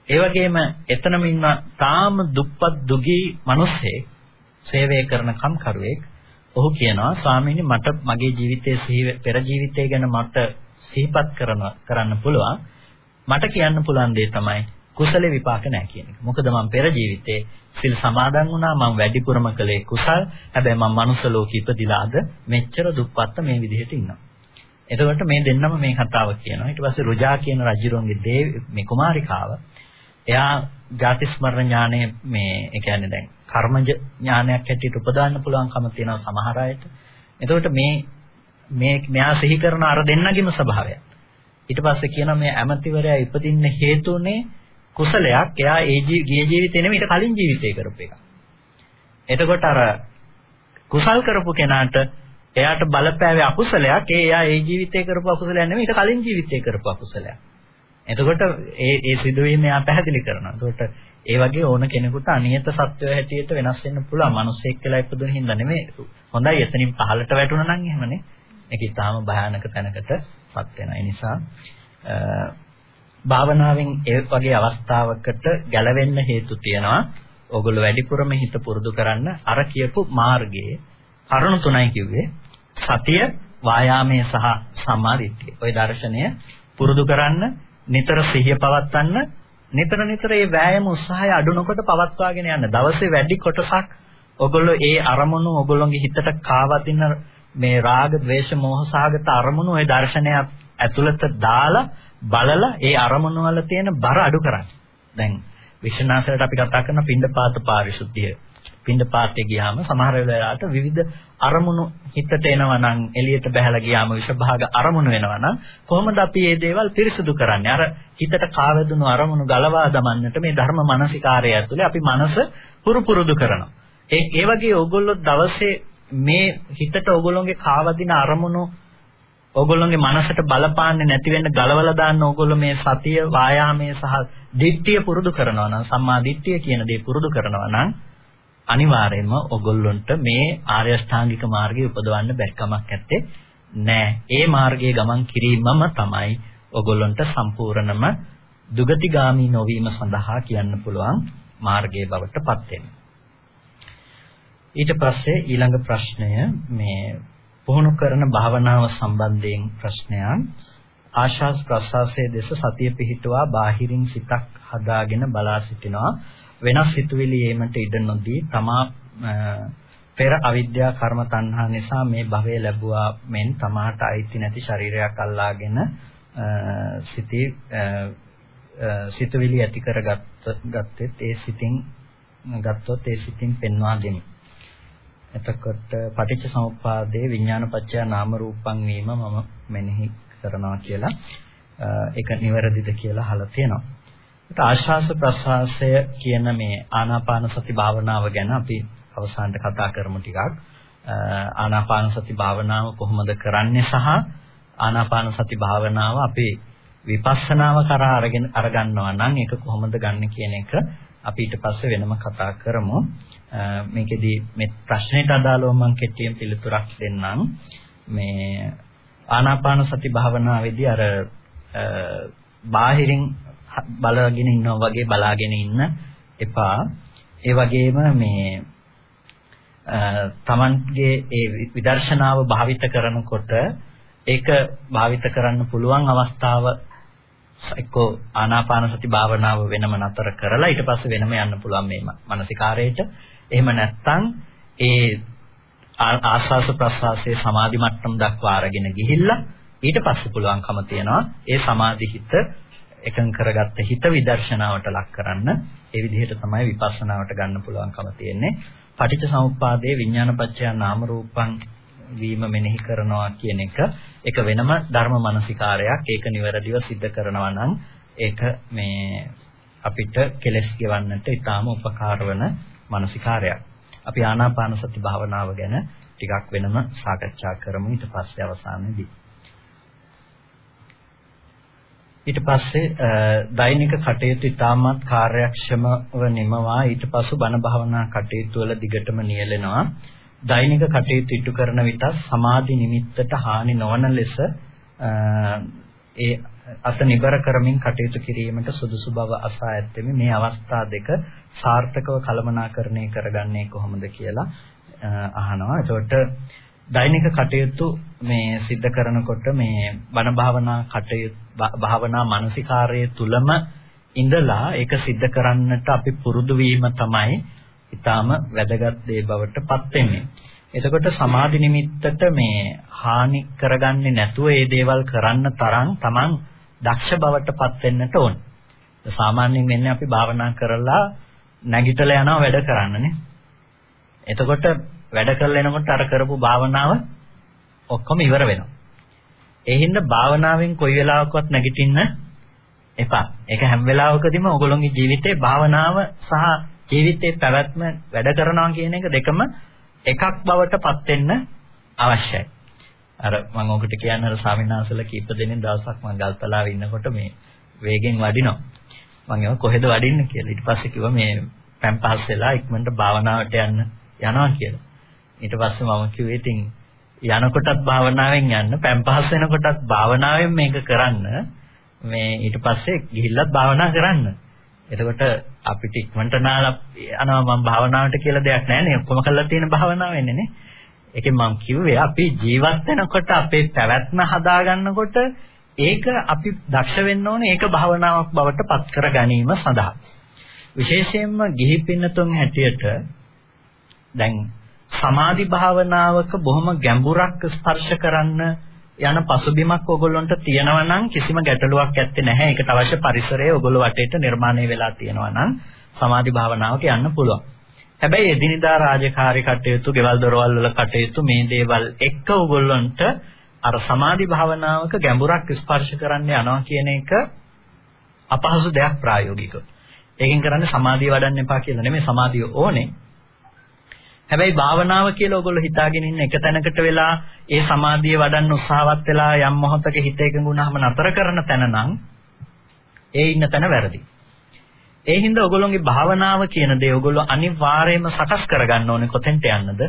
ඒ වගේම එතනම ඉන්න තාම දුප්පත් දුගී මිනිස්සේ සේවය කරන කම්කරුවෙක් ඔහු කියනවා ස්වාමීනි මට මගේ ජීවිතයේ පෙර ජීවිතය ගැන මට සිහිපත් කරන කරන්න පුළුවන්. මට කියන්න පුළුවන් දේ තමයි කුසලේ විපාක නැහැ කියන එක. මොකද මම පෙර ජීවිතේ සිල් සමාදන් වුණා මම වැඩිපුරම කළේ කුසල්. හැබැයි මම මනුස්ස ලෝකෙ ඉපදිලාද මෙච්චර දුප්පත්ත මේ විදිහට ඉන්නවා. එතකොට මේ දෙන්නම මේ කතාව කියනවා. ඊට පස්සේ රුජා කියන රජුරුවන්ගේ දේ මේ කුමාරිකාව එයා ජාති ස්මරණ ඥානය මේ ඒ කියන්නේ දැන් කර්මජ ඥානයක් හැටියට උපදවන්න පුළුවන්කම තියෙනවා සමහර අයට. එතකොට මේ මේ මෙයා සිහි කරන අර දෙන්නගේම ස්වභාවය. ඊට පස්සේ කියනවා මේ ඇමතිවරයා ඉපදින්න හේතුනේ කුසලයක්. එයා ඒ ගිය ජීවිතේ නෙමෙයි ඊට කලින් ජීවිතේ කරපු එක. එතකොට අර කුසල් කරපු කෙනාට එයාට බලපෑවේ අකුසලයක්. ඒ එයා ඒ ජීවිතේ කරපු අකුසලයක් නෙමෙයි ඊට කලින් ජීවිතේ කරපු අකුසලයක්. එතකොට ඒ ඒ සිදුවීම එයා පැහැදිලි කරනවා. එතකොට ඒ වගේ ඕන කෙනෙකුට අනියත සත්වය හැටියට වෙනස් වෙන්න පුළුවන්. මිනිස්සෙක් කියලා ඉපදුන හින්දා නෙමෙයි. හොඳයි එතනින් පහළට වැටුණා නම් එහෙමනේ. ඒක ඊටාම භයානක තැනකටපත් වෙනවා. ඒ නිසා භාවනාවෙන් ඒ වගේ අවස්ථාවකට ගැලවෙන්න හේතු තියෙනවා. ඕගොල්ලෝ වැඩිපුරම හිත පුරුදු කරන්න අර කියපු මාර්ගයේ කරුණු තුනයි කිව්වේ. සතිය, වායාමයේ සහ සමාධිය. ওই දර්ශනය පුරුදු කරන්න, නිතර සිහිය පවත්වන්න, නිතර නිතර මේ වෑයම උත්සාහය අඩු නොකොට පවත්වාගෙන යන්න. දවසේ වැඩි කොටසක් ඔගොල්ලෝ ඒ අරමුණු ඔගොල්ලෝගේ හිතට කාවදින මේ රාග, ద్వේෂ, මෝහ සහගත අරමුණු ওই දර්ශනය ඇතුළත දාලා බලලා ඒ අරමුණු වල තියෙන බර අඩු කරන්න. දැන් විශ්වනාථයට අපි කතා කරන පින්ඩපාත පාරිශුද්ධිය. පින්ඩපාතේ ගියාම සමහර වෙලාවට විවිධ අරමුණු හිතට එනවා නම් එළියට බහැලා ගියාම විෂභාග අරමුණු වෙනවා නම් කොහොමද අපි මේ දේවල් පිරිසුදු කරන්නේ? අර හිතට කාවැදුණු අරමුණු ගලවා දමන්නට මේ ධර්ම මානසිකාරය ඇතුලේ අපි මනස පුරු පුරුදු කරනවා. ඒ ඒ වගේ ඕගොල්ලෝ දවසේ මේ හිතට ඕගොල්ලෝගේ කාවදින අරමුණු ඕගොල්ලෝගේ මනසට බලපාන්නේ නැති වෙන්න ගලවලා දාන්න ඕගොල්ලෝ මේ සතිය වායාමයේ සහ දිට්ඨිය පුරුදු කරනවා නම් සම්මා දිට්ඨිය කියන දේ පුරුදු කරනවා නම් අනිවාර්යයෙන්ම ඔගොල්ලොන්ට මේ ආර්ය අෂ්ටාංගික මාර්ගය උපදවන්න බැක්කමක් නැත්තේ නෑ. ඒ මාර්ගයේ ගමන් කිරීමම තමයි ඔගොල්ලොන්ට සම්පූර්ණම දුගතිගාමී නොවීම සඳහා කියන්න පුළුවන් මාර්ගයේ බවට පත් වෙන්නේ. ඊට පස්සේ ඊළඟ ප්‍රශ්නය මේ පුහුණු කරන භාවනාව සම්බන්ධයෙන් ප්‍රශ්නයක් ආශාස් ප්‍රසවාසයේ දෙස සතිය පිහිටුවා බාහිරින් සිතක් හදාගෙන බලා සිටිනවා වෙනස් සිතුවිලි ඒමට ඉඩ නොදී තමා පෙර අවිද්‍යා කර්ම තණ්හා නිසා මේ භවය ලැබුවා මෙන් තමාට අයිති නැති ශරීරයක් අල්ලාගෙන සිටි සිතුවිලි ඇති කරගත්ත ගත්තෙත් ඒ සිතින් ගත්තොත් ඒ සිතින් පෙන්වා දෙමි. එතකොට පටිච්ච සමුප්පාදයේ විඥානපච්චය නාම රූපං වීම මම මෙනෙහි කරනවා කියලා ඒක නිවැරදිද කියලා අහලා තියෙනවා. ආශ්වාස ප්‍රශ්වාසය කියන මේ ආනාපාන සති භාවනාව ගැන අපි අවසානට කතා කරමු ටිකක්. ආනාපාන සති භාවනාව කොහොමද කරන්නේ සහ ආනාපාන සති භාවනාව අපි විපස්සනාව කරා අරගෙන අරගන්නවා නම් ඒක කොහොමද ගන්න කියන එක අපි ඊට පස්සේ වෙනම කතා කරමු. මේකෙදි මේ ප්‍රශ්නෙට අදාළව මම කෙටියෙන් පිළිතුරක් දෙන්නම්. මේ ආනාපාන සති භාවනාවේදී අර බාහිරින් බලගෙන ඉන්නවා වගේ බලාගෙන ඉන්න එපා. ඒ වගේම මේ තමන්ගේ ඒ විදර්ශනාව භාවිත කරනකොට ඒක භාවිත කරන්න පුළුවන් අවස්ථාව එක්කෝ ආනාපාන සති භාවනාව වෙනම නතර කරලා ඊට පස්සේ වෙනම යන්න පුළුවන් මේ මානසිකාරයට. එහෙම නැත්නම් ඒ ආස්වාස ප්‍රස්වාසයේ සමාධි මට්ටම දක්වා අරගෙන ගිහිල්ලා ඊට පස්සේ පුළුවන්කම තියනවා ඒ සමාධි හිත එකඟ කරගත්ත හිත විදර්ශනාවට ලක් කරන්න ඒ විදිහට තමයි විපස්සනාවට ගන්න පුළුවන්කම තියෙන්නේ. පටිච්ච සමුප්පාදයේ විඥානපච්චය නාම රූපං වීම මෙනෙහි කරනවා කියන එක ඒක වෙනම ධර්ම මානසිකාරයක්. ඒක නිවැරදිව सिद्ध කරනවා නම් ඒක මේ අපිට කෙලස් ගෙවන්නට ඊටාම උපකාර වන මානසිකාරයක්. අපි ආනාපාන සති භාවනාව ගැන ටිකක් වෙනම සාකච්ඡා කරමු ඊට පස්සේ අවසානයේදී. ඊට පස්සේ දෛනික කටයුතු ඉතාමත් කාර්යක්ෂමව නිමවා ඊට පසු බණ භාවනා කටයුතු වල දිගටම නියැලෙනවා දෛනික කටයුතු ඉටු කරන විට සමාධි නිමිත්තට හානි නොවන ලෙස ඒ අත නිබර කරමින් කටයුතු කිරීමට සුදුසු බව අසා ඇත්තෙමි මේ අවස්ථා දෙක සාර්ථකව කළමනාකරණය කරගන්නේ කොහොමද කියලා අහනවා. එතකොට දෛනික කටයුතු මේ සිද්ධ කරනකොට මේ බණ භාවනා කටයුතු භාවනා මානසිකාර්යය තුලම ඉඳලා ඒක සිද්ධ කරන්නට අපි පුරුදු වීම තමයි ඊටාම වැදගත් දේ බවට පත් වෙන්නේ. එතකොට සමාධි නිමිත්තට මේ හානි කරගන්නේ නැතුව මේ දේවල් කරන්න තරම් Taman දක්ෂ බවට පත් වෙන්නට ඕන. සාමාන්‍යයෙන් වෙන්නේ අපි භාවනා කරලා නැගිටලා යනවා වැඩ කරන්නනේ. එතකොට වැඩ කරලා එනකොට අර කරපු භාවනාව ඔක්කොම ඉවර වෙනවා. ඒ හින්දා භාවනාවෙන් කොයි වෙලාවකවත් නැගිටින්න එපා. ඒක හැම වෙලාවකදීම ඔයගොල්ලෝගේ ජීවිතේ භාවනාව සහ ජීවිතේ පැවැත්ම වැඩ කරනවා කියන එක දෙකම එකක් බවට පත් වෙන්න අවශ්‍යයි. අර මම ඔකට කියන්නේ අර ස්වාමීන් වහන්සේලා කීප දෙනෙක් දවසක් මම ගල්තලාවේ ඉන්නකොට මේ වේගෙන් වඩිනවා. මම ඒවා කොහෙද වඩින්න කියලා. ඊට පස්සේ කිව්වා මේ පැම්පහස් වෙලා ඉක්මනට භාවනාවට යන්න යනවා කියලා. ඊට පස්සේ මම කිව්වේ ඉතින් යනකොටත් භාවනාවෙන් යන්න, පැම්පහස් වෙනකොටත් භාවනාවෙන් මේක කරන්න. මේ ඊට පස්සේ ගිහිල්ලත් භාවනා කරන්න. එතකොට අපිට ඉක්මනට නාලා යනවා මම භාවනාවට කියලා දෙයක් නැහැ නේ. ඔක්කොම කරලා තියෙන භාවනාව වෙන්නේ නේ. ඒකෙන් මම කිව්වේ අපි ජීවත් වෙනකොට අපේ පැවැත්ම හදාගන්නකොට ඒක අපි දක්ෂ වෙන්න ඕනේ ඒක භාවනාවක් බවට පත් කර ගැනීම සඳහා. විශේෂයෙන්ම ගිහි පින්නතුන් හැටියට දැන් සමාධි භාවනාවක බොහොම ගැඹුරක් ස්පර්ශ කරන්න යන පසුබිමක් ඕගොල්ලන්ට තියෙනවා නම් කිසිම ගැටලුවක් ඇත්තේ නැහැ. ඒකට අවශ්‍ය පරිසරය ඕගොල්ලෝ වටේට නිර්මාණය වෙලා තියෙනවා නම් සමාධි භාවනාවට යන්න පුළුවන්. හැබැයි එදිනදා රාජකාරී කටයුතු, ගෙවල් දොරවල් වල කටයුතු මේ දේවල් එක්ක ඕගොල්ලන්ට අර සමාධි භාවනාවක ගැඹුරක් ස්පර්ශ කරන්න යනවා කියන එක අපහසු දෙයක් ප්‍රායෝගිකව. ඒකෙන් කරන්නේ සමාධිය වඩන්න එපා කියලා නෙමෙයි සමාධිය ඕනේ. හැබැයි භාවනාව කියලා ඔයගොල්ලෝ හිතාගෙන ඉන්න එක තැනකට වෙලා ඒ සමාධිය වඩන්න උත්සාහවත් වෙලා යම් මොහොතක හිත එකඟ වුණාම නතර කරන තැන නම් ඒ ඉන්න තැන වැරදි. ඒ හින්දා ඔයගොල්ලෝගේ භාවනාව කියන දේ ඔයගොල්ලෝ අනිවාර්යයෙන්ම සකස් කරගන්න ඕනේ කොතෙන්ට යන්නද?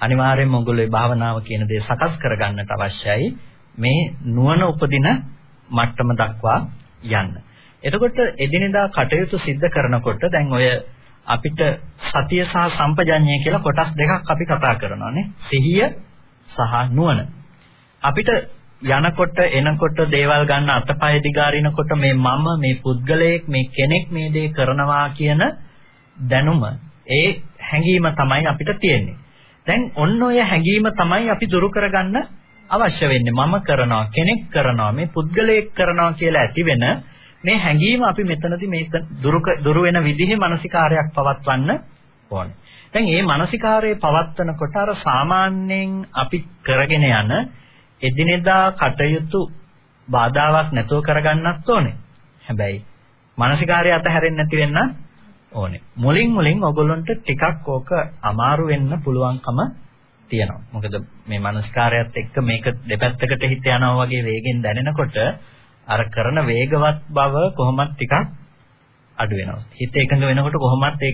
අනිවාර්යයෙන්ම ඔයගොල්ලෝ භාවනාව කියන දේ සකස් කරගන්නට අවශ්‍යයි මේ නුවණ උපදින මට්ටම දක්වා යන්න. එතකොට එදිනෙදා කටයුතු සිද්ධ කරනකොට දැන් ඔය අපිට සතිය සහ සම්පජඤ්ඤය කියලා කොටස් දෙකක් අපි කතා කරනවානේ. සිහිය සහ නුවණ. අපිට යනකොට එනකොට දේවල් ගන්න අතපය දිගාරිනකොට මේ මම මේ පුද්ගලයෙක් මේ කෙනෙක් මේ දේ කරනවා කියන දැනුම ඒ හැඟීම තමයි අපිට තියෙන්නේ. දැන් ඔන්න ඔය හැඟීම තමයි අපි දුරු කරගන්න අවශ්‍ය වෙන්නේ. මම කරනවා කෙනෙක් කරනවා මේ පුද්ගලයෙක් කරනවා කියලා ඇති වෙන මේ හැඟීම අපි මෙතනදී මේක දුරු වෙන විදිහේ මානසිකාරයක් පවත්වන්න ඕනේ. දැන් මේ මානසිකාරයේ පවත්වනකොට අර සාමාන්‍යයෙන් අපි කරගෙන යන එදිනෙදා කටයුතු බාධාවක් නැතුව කරගන්නත් ඕනේ. හැබැයි මානසිකාරය අතහැරෙන්නේ නැති වෙන්න ඕනේ. මුලින් මුලින් ඔයගොල්ලන්ට ටිකක් ඕක අමාරු වෙන්න පුළුවන්කම තියෙනවා. මොකද මේ මානසිකාරයත් එක්ක මේක දෙපැත්තකට හිත යනවා වගේ වේගෙන් දැනෙනකොට අර කරන වේගවත් බව කොහොමත් ටිකක් අඩු වෙනවා. හිත එකඟ වෙනකොට කොහොමත් ඒ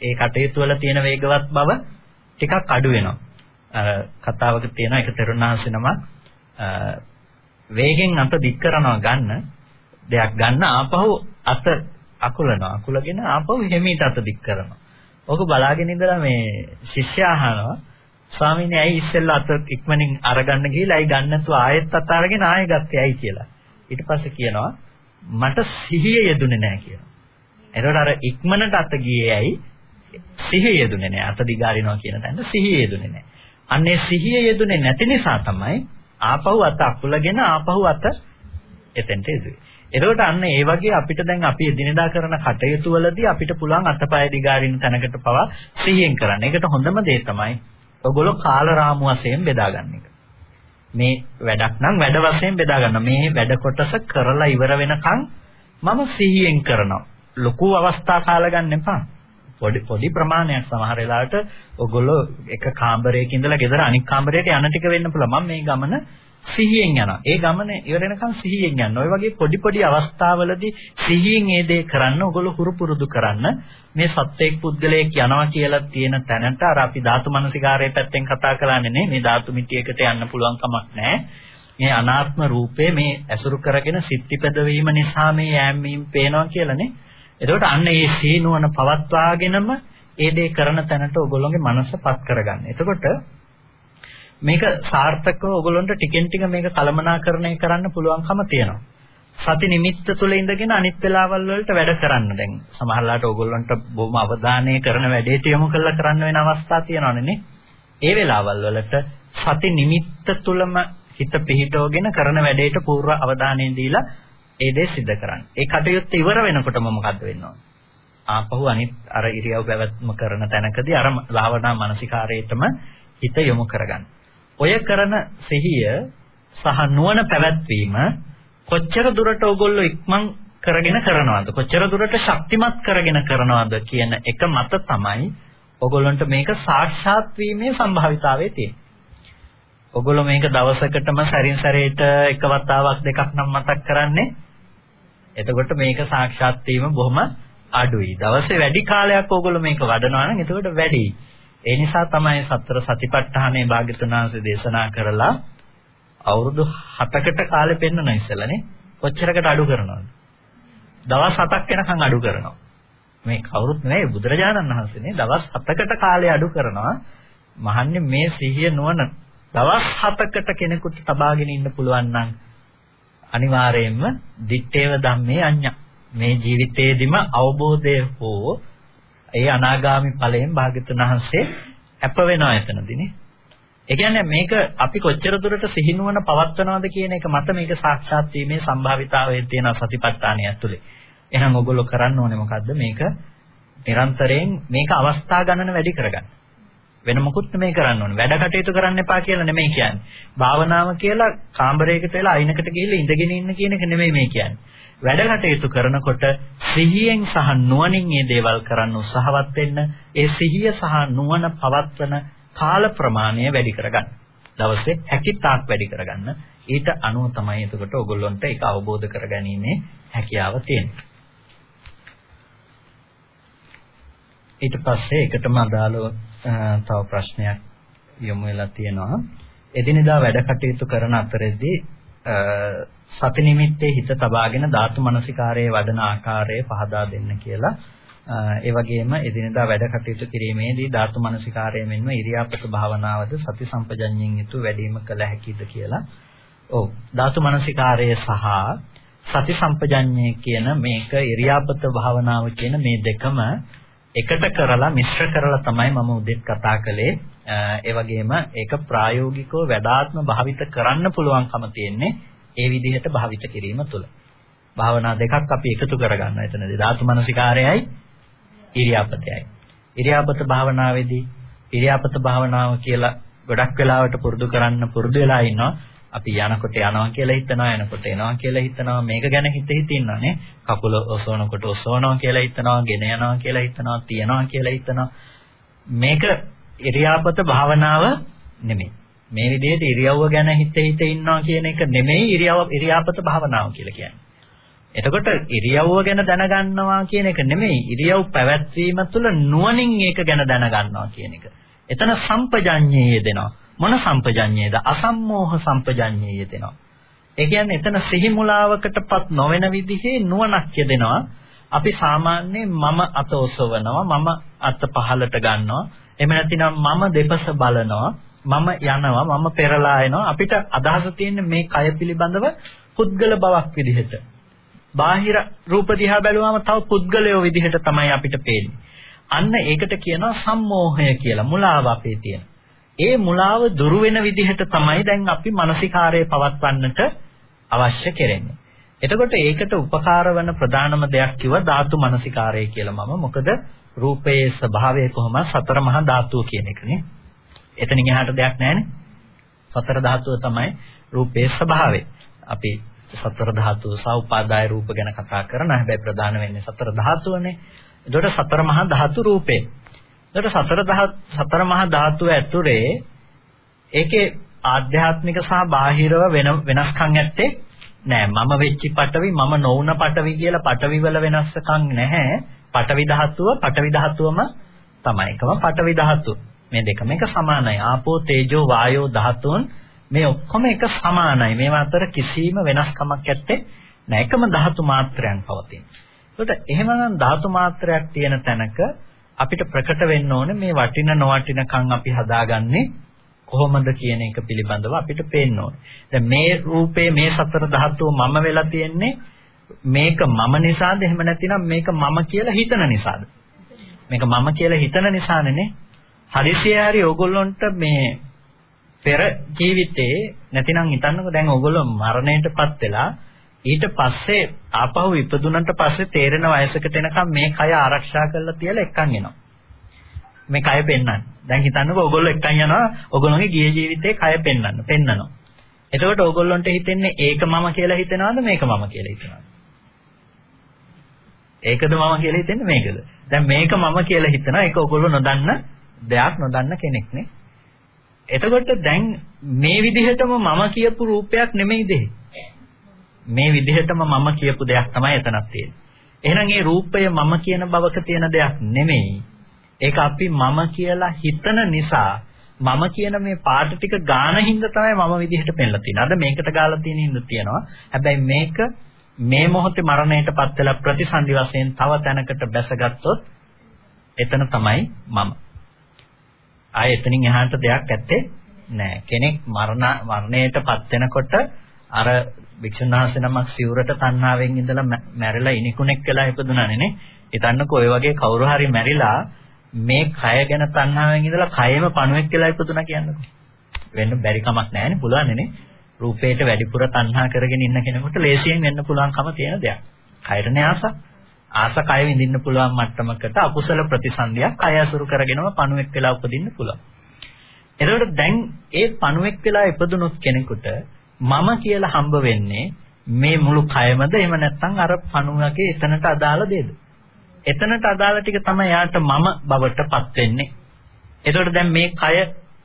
ඒ කටයුතු වල තියෙන වේගවත් බව ටිකක් අඩු වෙනවා. අර කතාවක තියෙන එක තරුණාසනම වේගෙන් අත දික් කරනවා ගන්න දෙයක් ගන්න ආපහු අත අකුලනවා. අකුලගෙන ආපහු හිමීට අත දික් කරනවා. ඔක බලාගෙන ඉඳලා මේ ශිෂ්‍යයා අහනවා ස්වාමීනි ඇයි ඉස්සෙල්ලා අත ඉක්මනින් අරගන්න ගිහලා ඇයි ගන්න නැතුව ආයෙත් අත අරගෙන ආයෙ ගත්තේ ඇයි කියලා. ඊට පස්සේ කියනවා මට සිහිය යෙදුනේ නැහැ කියලා. එතකොට අර ඉක්මනට අත ගියේ ඇයි? සිහිය යෙදුනේ නැහැ. අත දිගාරිනවා කියන තැනට සිහිය යෙදුනේ නැහැ. අන්නේ සිහිය යෙදුනේ නැති නිසා තමයි ආපහු අත අකුලගෙන ආපහු අත එතෙන්ට එදුවේ. එතකොට අන්න ඒ වගේ අපිට දැන් අපි එදිනෙදා කරන කටයුතු වලදී අපිට පුළුවන් අතපය දිගාරින තැනකට පවා සිහියෙන් කරන්න. ඒකට හොඳම දේ තමයි ඔයගොල්ලෝ කාල රාමු වශයෙන් බෙදා ගන්න එක. මේ වැඩක් නම් වැඩ වශයෙන් බෙදා ගන්න. මේ වැඩ කොටස කරලා ඉවර වෙනකන් මම සිහියෙන් කරනවා. ලොකු අවස්ථා කාල ගන්න එපා. පොඩි පොඩි ප්‍රමාණයක් සමහර වෙලාවට ඔයගොල්ලෝ එක කාමරයක ඉඳලා ගෙදර අනිත් කාමරයට යන ටික වෙන්න පුළුවන්. මම මේ ගමන සිහියෙන් යනවා. ඒ ගමන ඉවර වෙනකන් සිහියෙන් යන්න. ඔය වගේ පොඩි පොඩි අවස්ථාවලදී සිහියෙන් ඒ දේ කරන්න ඔයගොල්ලෝ හුරු පුරුදු කරන්න. මේ සත්‍යයක් පුද්ගලයෙක් යනවා කියලා තියෙන තැනට අර අපි ධාතු මනසිකාරයේ පැත්තෙන් කතා කරන්නේ නේ. මේ ධාතු මිටියකට යන්න පුළුවන් කමක් නැහැ. මේ අනාත්ම රූපේ මේ ඇසුරු කරගෙන සිත්තිපද වීම නිසා මේ යෑමීම් පේනවා කියලානේ. එතකොට අන්න ඒ සීනුවන පවත්වාගෙනම ඒ දේ කරන තැනට ඔයගොල්ලෝගේ මනසපත් කරගන්න. එතකොට මේක සාර්ථකව ඔයගොල්ලන්ට ටිකෙන් ටික මේක කළමනාකරණය කරන්න පුළුවන්කම තියෙනවා. සති නිමිත්ත තුළ ඉඳගෙන අනිත් වෙලාවල් වලට වැඩ කරන්න. දැන් සමහරලාට ඕගොල්ලන්ට බොහොම අවධානය කරන වැඩේට යොමු කරලා කරන්න වෙන අවස්ථා තියෙනවනේ නේ. ඒ වෙලාවල් වලට සති නිමිත්ත තුළම හිත පිහිටවගෙන කරන වැඩේට පූර්ව අවධානය දීලා ඒ දේ සිද්ධ කරන්න. ඒ කටයුත්ත ඉවර වෙනකොටම මොකද්ද වෙන්නේ? ආපහු අනිත් අර ඉරියව් පැවැත්ම කරන තැනකදී අර භාවනා මානසිකාරයටම හිත යොමු කරගන්න. ඔය කරන සිහිය සහ නුවණ පැවැත්වීම කොච්චර දුරට ඕගොල්ලෝ ඉක්මන් කරගෙන කරනවද කොච්චර දුරට ශක්තිමත් කරගෙන කරනවද කියන එක මත තමයි ඕගොල්ලන්ට මේක සාක්ෂාත් වීමේ සම්භාවිතාවය තියෙන්නේ. ඕගොල්ලෝ මේක දවසකටම සැරින් සැරේට එක වතාවක් දෙකක් නම් මතක් කරන්නේ. එතකොට මේක සාක්ෂාත් වීම බොහොම අඩුයි. දවසේ වැඩි කාලයක් ඕගොල්ලෝ මේක වඩනවා නම් එතකොට වැඩි. ඒ නිසා තමයි සතර සතිපට්ඨානයේ භාග්‍යතුන් වහන්සේ දේශනා කරලා අවුරුදු 7කට කාලෙ පෙන්නන ඉස්සෙල්ලානේ කොච්චරකට අඩු කරනවද? දවස් 7ක් වෙනකන් අඩු කරනවා. මේ කවුරුත් නෙවෙයි බුදුරජාණන් වහන්සේනේ දවස් 7කට කාලය අඩු කරනවා. මහන්නේ මේ සිහිය නුවණ දවස් 7කට කෙනෙකුට තබාගෙන ඉන්න පුළුවන් නම් අනිවාර්යයෙන්ම දිත්තේව ධම්මේ අඤ්ඤා මේ ජීවිතේදිම අවබෝධය හෝ ඒ අනාගාමි ඵලයෙන් භාග්‍යතුන් වහන්සේ අප වෙනවා එතනදීනේ ඒ කියන්නේ මේක අපි කොච්චර දුරට සිහිනුවන පවත්වනවද කියන එක මත මේක සාක්ෂාත් වීමේ සම්භාවිතාවය තියෙන සතිපට්ඨානය ඇතුලේ. එහෙනම් ඔයගොල්ලෝ කරන්න ඕනේ මොකද්ද මේක නිරන්තරයෙන් මේක අවස්ථා ගණන වැඩි කරගන්න. වෙන මොකුත් නෙමෙයි කරන්න ඕනේ. වැඩ කටයුතු කරන්න එපා කියලා නෙමෙයි කියන්නේ. භාවනාව කියලා කාමරයකට වෙලා අයිනකට ගිහිල්ලා ඉඳගෙන ඉන්න කියන එක නෙමෙයි මේ කියන්නේ. වැඩ කටයුතු කරනකොට සිහියෙන් සහ නුවණින් මේ දේවල් කරන්න උත්සාහවත් වෙන්න. ඒ සිහිය සහ නුවණ පවත්වන කාල ප්‍රමාණය වැඩි කරගන්න. දවසේ හැකිතාක් වැඩි කරගන්න. ඊට අනුව තමයි එතකොට ඔයගොල්ලන්ට ඒක අවබෝධ කරගැනීමේ හැකියාව තියෙන්නේ. ඊට පස්සේ එකටම අදාළව තව ප්‍රශ්නයක් යොමු වෙලා තියෙනවා. එදිනෙදා වැඩ කටයුතු කරන අතරේදී සති නිමිත්තේ හිත තබාගෙන ධාතු මනසිකාරයේ වඩන ආකාරය පහදා දෙන්න කියලා ඒ වගේම එදිනදා වැඩ කටයුතු කිරීමේදී ධාතු මනසිකාරය මෙන්ම ඉරියාපත භාවනාවද සති සම්පජඤ්ඤයෙන් යුතු වැඩිම කළ හැකිද කියලා. ඔව් ධාතු මනසිකාරය සහ සති සම්පජඤ්ඤය කියන මේක ඉරියාපත භාවනාව කියන මේ දෙකම එකට කරලා මිශ්‍ර කරලා තමයි මම උදෙත් කතා කළේ. ඒ වගේම ඒක ප්‍රායෝගිකව වැඩාත්ම භාවිත කරන්න පුළුවන්කම තියෙන්නේ ඒ විදිහට භාවිත කිරීම තුළ. භාවනා දෙකක් අපි එකතු කරගන්න. එතනදී ධාතු මනසිකාරයයි ඉරියාපතයයි. ඉරියාපත භාවනාවේදී ඉරියාපත භාවනාව කියලා ගොඩක් වෙලාවට පුරුදු කරන්න පුරුදු වෙලා ඉන්නවා. අපි යනකොට යනවා කියලා හිතනවා එනකොට එනවා කියලා හිතනවා. මේක ගැන හිත හිත ඉන්නවානේ කකුල ඔසවනකොට ඔසවනවා කියලා හිතනවා ගෙන යනවා කියලා හිතනවා තියනවා කියලා හිතනවා. මේක ඉරියාපත භාවනාව නෙමෙයි. මේ විදිහට ඉරියව්ව ගැන හිත හිත ඉන්නවා කියන එක නෙමෙයි ඉරියව් ඉරියාපත භාවනාව කියලා කියන්නේ. එතකොට ඉරියව්ව ගැන දැනගන්නවා කියන එක නෙමෙයි. ඉරියව් පැවැත්වීම තුළ නුවණින් ඒක ගැන දැනගන්නවා කියන එක. එතන සම්පජඤ්ඤයේ දෙනවා. මොන සම්පජඤ්ඤයේද? අසම්මෝහ සම්පජඤ්ඤයේ දෙනවා. ඒ කියන්නේ එතන සිහි මුලාවකටපත් නොවන විදිහේ නුවණක් යදෙනවා. අපි සාමාන්‍යයෙන් මම අත ඔසවනවා, මම අත පහලට ගන්නවා. එහෙම නැතිනම් මම දෙපස බලනවා, මම යනවා, මම පෙරලා එනවා. අපිට අදහස තියෙන්නේ මේ කය පිළිබඳව පුද්ගල බවක් විදිහට. බාහිර රූප දිහා බැලුවම තව පුද්ගලයෝ විදිහට තමයි අපිට පේන්නේ. අන්න ඒකට කියනවා සම්මෝහය කියලා. මුලාව අපේ තියෙන. ඒ මුලාව දුරු වෙන විදිහට තමයි දැන් අපි මානසිකාරය පවත්වන්නට අවශ්‍ය කරන්නේ. එතකොට ඒකට උපකාර වන ප්‍රධානම දෙයක් කිව්ව ධාතු මානසිකාරය කියලා මම. මොකද රූපයේ ස්වභාවය කොහොමද සතර මහා ධාතුව කියන එකනේ. එතනින් එහාට දෙයක් නැහැනේ. සතර ධාතුව තමයි රූපයේ ස්වභාවය. අපි සතර ධාතුව සහ උපාදාය රූප ගැන කතා කරනවා. හැබැයි ප්‍රධාන වෙන්නේ සතර ධාතුවනේ. එතකොට සතර මහා ධාතු රූපේ. එතකොට සතර සතර මහා ධාතුව ඇතුලේ ඒකේ ආධ්‍යාත්මික සහ බාහිරව වෙන වෙනස්කම් ඇත්තේ නෑ. මම වෙච්චි පටවි මම නොවුන පටවි කියලා පටවි වල වෙනස්කම් නැහැ. පටවි ධාතුව පටවි ධාතුවම තමයි. එකම පටවි ධාතුව. මේ දෙකම එක සමානයි. ආපෝ තේජෝ වායෝ ධාතුන් මේ ඔක්කොම එක සමානයි. මේවා අතර කිසිම වෙනස්කමක් නැත්තේ නෑ. එකම ධාතු මාත්‍රයන් පවතින. ඒකට එහෙමනම් ධාතු මාත්‍රයක් තියෙන තැනක අපිට ප්‍රකට වෙන්න ඕනේ මේ වටින නොවටිනකම් අපි හදාගන්නේ කොහොමද කියන එක පිළිබඳව අපිට පේන්න ඕනේ. දැන් මේ රූපේ මේ සතර ධාතුව මම වෙලා තියෙන්නේ මේක මම නිසාද එහෙම නැතිනම් මේක මම කියලා හිතන නිසාද? මේක මම කියලා හිතන නිසානේ හරිසිය හරි ඕගොල්ලන්ට මේ පෙර ජීවිතේ නැතිනම් හිතන්නකෝ දැන් ඕගොල්ලෝ මරණයටපත් වෙලා ඊට පස්සේ ආපහු ඉපදුනට පස්සේ තේරෙන වයසකට එනකම් මේ කය ආරක්ෂා කරලා තියලා එක්කන් එනවා. මේ කය පෙන්වන්න. දැන් හිතන්නකෝ ඕගොල්ලෝ එක්කන් යනවා ඕගොල්ලෝගේ ගිය ජීවිතේ කය පෙන්වන්න. පෙන්නනවා. එතකොට ඕගොල්ලන්ට හිතෙන්නේ ඒක මම කියලා හිතනවද මේක මම කියලා හිතනවද? ඒකද මම කියලා හිතන්නේ මේකද? දැන් මේක මම කියලා හිතනවා ඒක ඕගොල්ලෝ නොදන්න දෙයක් නොදන්න කෙනෙක් නේ. එතකොට දැන් මේ විදිහටම මම කියපු රූපයක් නෙමෙයි දෙහි. මේ විදිහටම මම කියපු දෙයක් තමයි එතනක් තියෙන්නේ. එහෙනම් මේ රූපය මම කියන බවක තියෙන දෙයක් නෙමෙයි. ඒක අපි මම කියලා හිතන නිසා මම කියන මේ පාට ටික ගාන හින්දා තමයි මම විදිහට පෙන්ලා තියෙන්නේ. අද මේකට ගාලා තියෙන හින්දා තියෙනවා. හැබැයි මේක මේ මොහොතේ මරණයටපත් වෙලා ප්‍රතිසන්දි වශයෙන් තව තැනකට බැසගත්තොත් එතන තමයි මම. ආයෙ එතනින් එහාට දෙයක් ඇත්තේ නෑ. කෙනෙක් මරණ මරණයටපත් වෙනකොට අර වික්ෂුන් වහන්සේ නමක් සිවුරට තණ්හාවෙන් ඉඳලා මැරිලා ඉනිකුණෙක් වෙලා ඉපදුනානේ නේ. හිතන්නකෝ ඔය වගේ කවුරු හරි මැරිලා මේ කය ගැන තණ්හාවෙන් ඉඳලා කයෙම පණුවෙක් වෙලා ඉපදුනා කියන්නකෝ. වෙන්න බැරි කමක් නැහැනේ පුළුවන් නේ. රූපේට වැඩිපුර තණ්හා කරගෙන ඉන්න කෙනෙකුට ලේසියෙන් වෙන්න පුළුවන්කම තියෙන දෙයක්. කයරනේ ආස. ආස කය විඳින්න පුළුවන් මට්ටමකට අකුසල ප්‍රතිසන්දියක් කය අසුරු කරගෙනම පණුවෙක් වෙලා උපදින්න පුළුවන්. එතකොට දැන් ඒ පණුවෙක් වෙලා ඉපදුනොත් කෙනෙකුට මම කියලා හම්බ වෙන්නේ මේ මුළු කයමද එහෙම නැත්නම් අර පණුවගේ එතනට අදාළ දෙයද? එතනට අදාළ ටික තමයි යාට මම බවටපත් වෙන්නේ. එතකොට දැන් මේ කය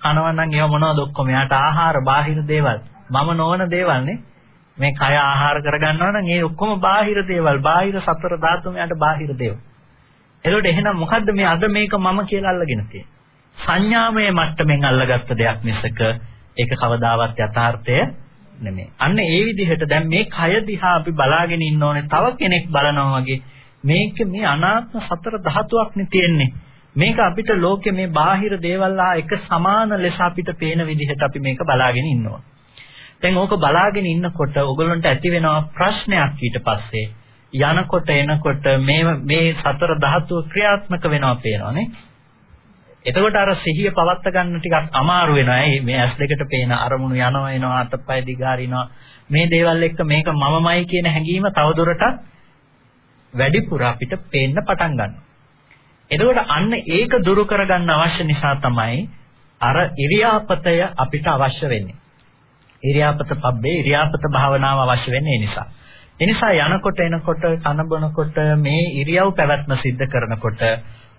කනවා නම් ඒව මොනවද ඔක්කොම යාට ආහාර බාහිර දේවල් මම නොවන දේවල් නේ. මේ කය ආහාර කරගන්නවා නම් ඒ ඔක්කොම බාහිර දේවල් බාහිර සතර ධාතුම යාට බාහිර දේවල්. එතකොට එහෙනම් මොකද්ද මේ අද මේක මම කියලා අල්ලගෙන තියෙන්නේ? සංඥාමය මට්ටමින් අල්ලගත්ත දෙයක් මිසක ඒක කවදාවත් යථාර්ථය නෙමෙයි. අන්න ඒ විදිහට දැන් මේ කය දිහා අපි බලාගෙන ඉන්න ඕනේ තව කෙනෙක් බලනවා වගේ මේක මේ අනාත්ම සතර ධාතුවක් නේ තියෙන්නේ. මේක අපිට ලෝකේ මේ බාහිර දේවල් එක සමාන ලෙස අපිට පේන විදිහට අපි මේක බලාගෙන ඉන්නවා. දැන් ඕක බලාගෙන ඉන්නකොට ඔයගොල්ලන්ට ඇති වෙනවා ප්‍රශ්නයක් ඊට පස්සේ යනකොට එනකොට මේ මේ සතර ධාතුව ක්‍රියාත්මක වෙනවා පේනවානේ. එතකොට අර සිහිය පවත්ත ගන්න ටිකක් අමාරු වෙනවා. ඇයි මේ ඇස් දෙකට පේන අරමුණු යනවා එනවා අතපය දිගාරිනවා. මේ දේවල් එක්ක මේක මමමයි කියන හැඟීම තවදුරටත් වැඩිපුර අපිට පේන්න පටන් ගන්නවා. එතකොට අන්න ඒක දුරු කරගන්න අවශ්‍ය නිසා තමයි අර ඉරියාපතය අපිට අවශ්‍ය වෙන්නේ. ඉරියාපත පබ්බේ ඉරියාපත භාවනාව අවශ්‍ය වෙන්නේ ඒ නිසා. ඒ නිසා යනකොට එනකොට කන බොනකොට මේ ඉරියව් පැවැත්ම සිද්ධ කරනකොට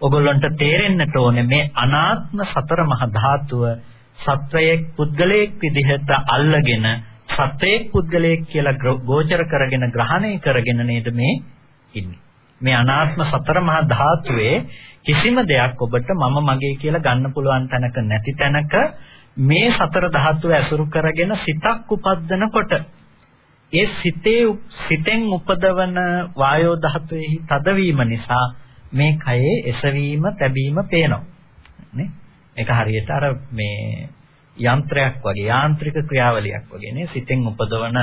ඔගොල්ලන්ට තේරෙන්නට ඕනේ මේ අනාත්ම සතර මහා ධාතුව සත්වයේ පුද්ගලයෙක් විදිහට අල්ලගෙන සත්වයේ පුද්ගලයෙක් කියලා ගෝචර කරගෙන ග්‍රහණය කරගෙන නේද මේ ඉන්නේ. මේ අනාත්ම සතර මහා ධාතුවේ කිසිම දෙයක් ඔබට මම මගේ කියලා ගන්න පුළුවන් තැනක නැති තැනක මේ සතර ධාතුව ඇසුරු කරගෙන සිතක් උපද්දනකොට ඒ සිතේ සිතෙන් උපදවන වායෝ ධාතුවේ තදවීම නිසා මේ කයේ එසවීම තැබීම පේනවා. නේ? ඒක හරියට අර මේ යන්ත්‍රයක් වගේ යාන්ත්‍රික ක්‍රියාවලියක් වගේ නේ සිතෙන් උපදවන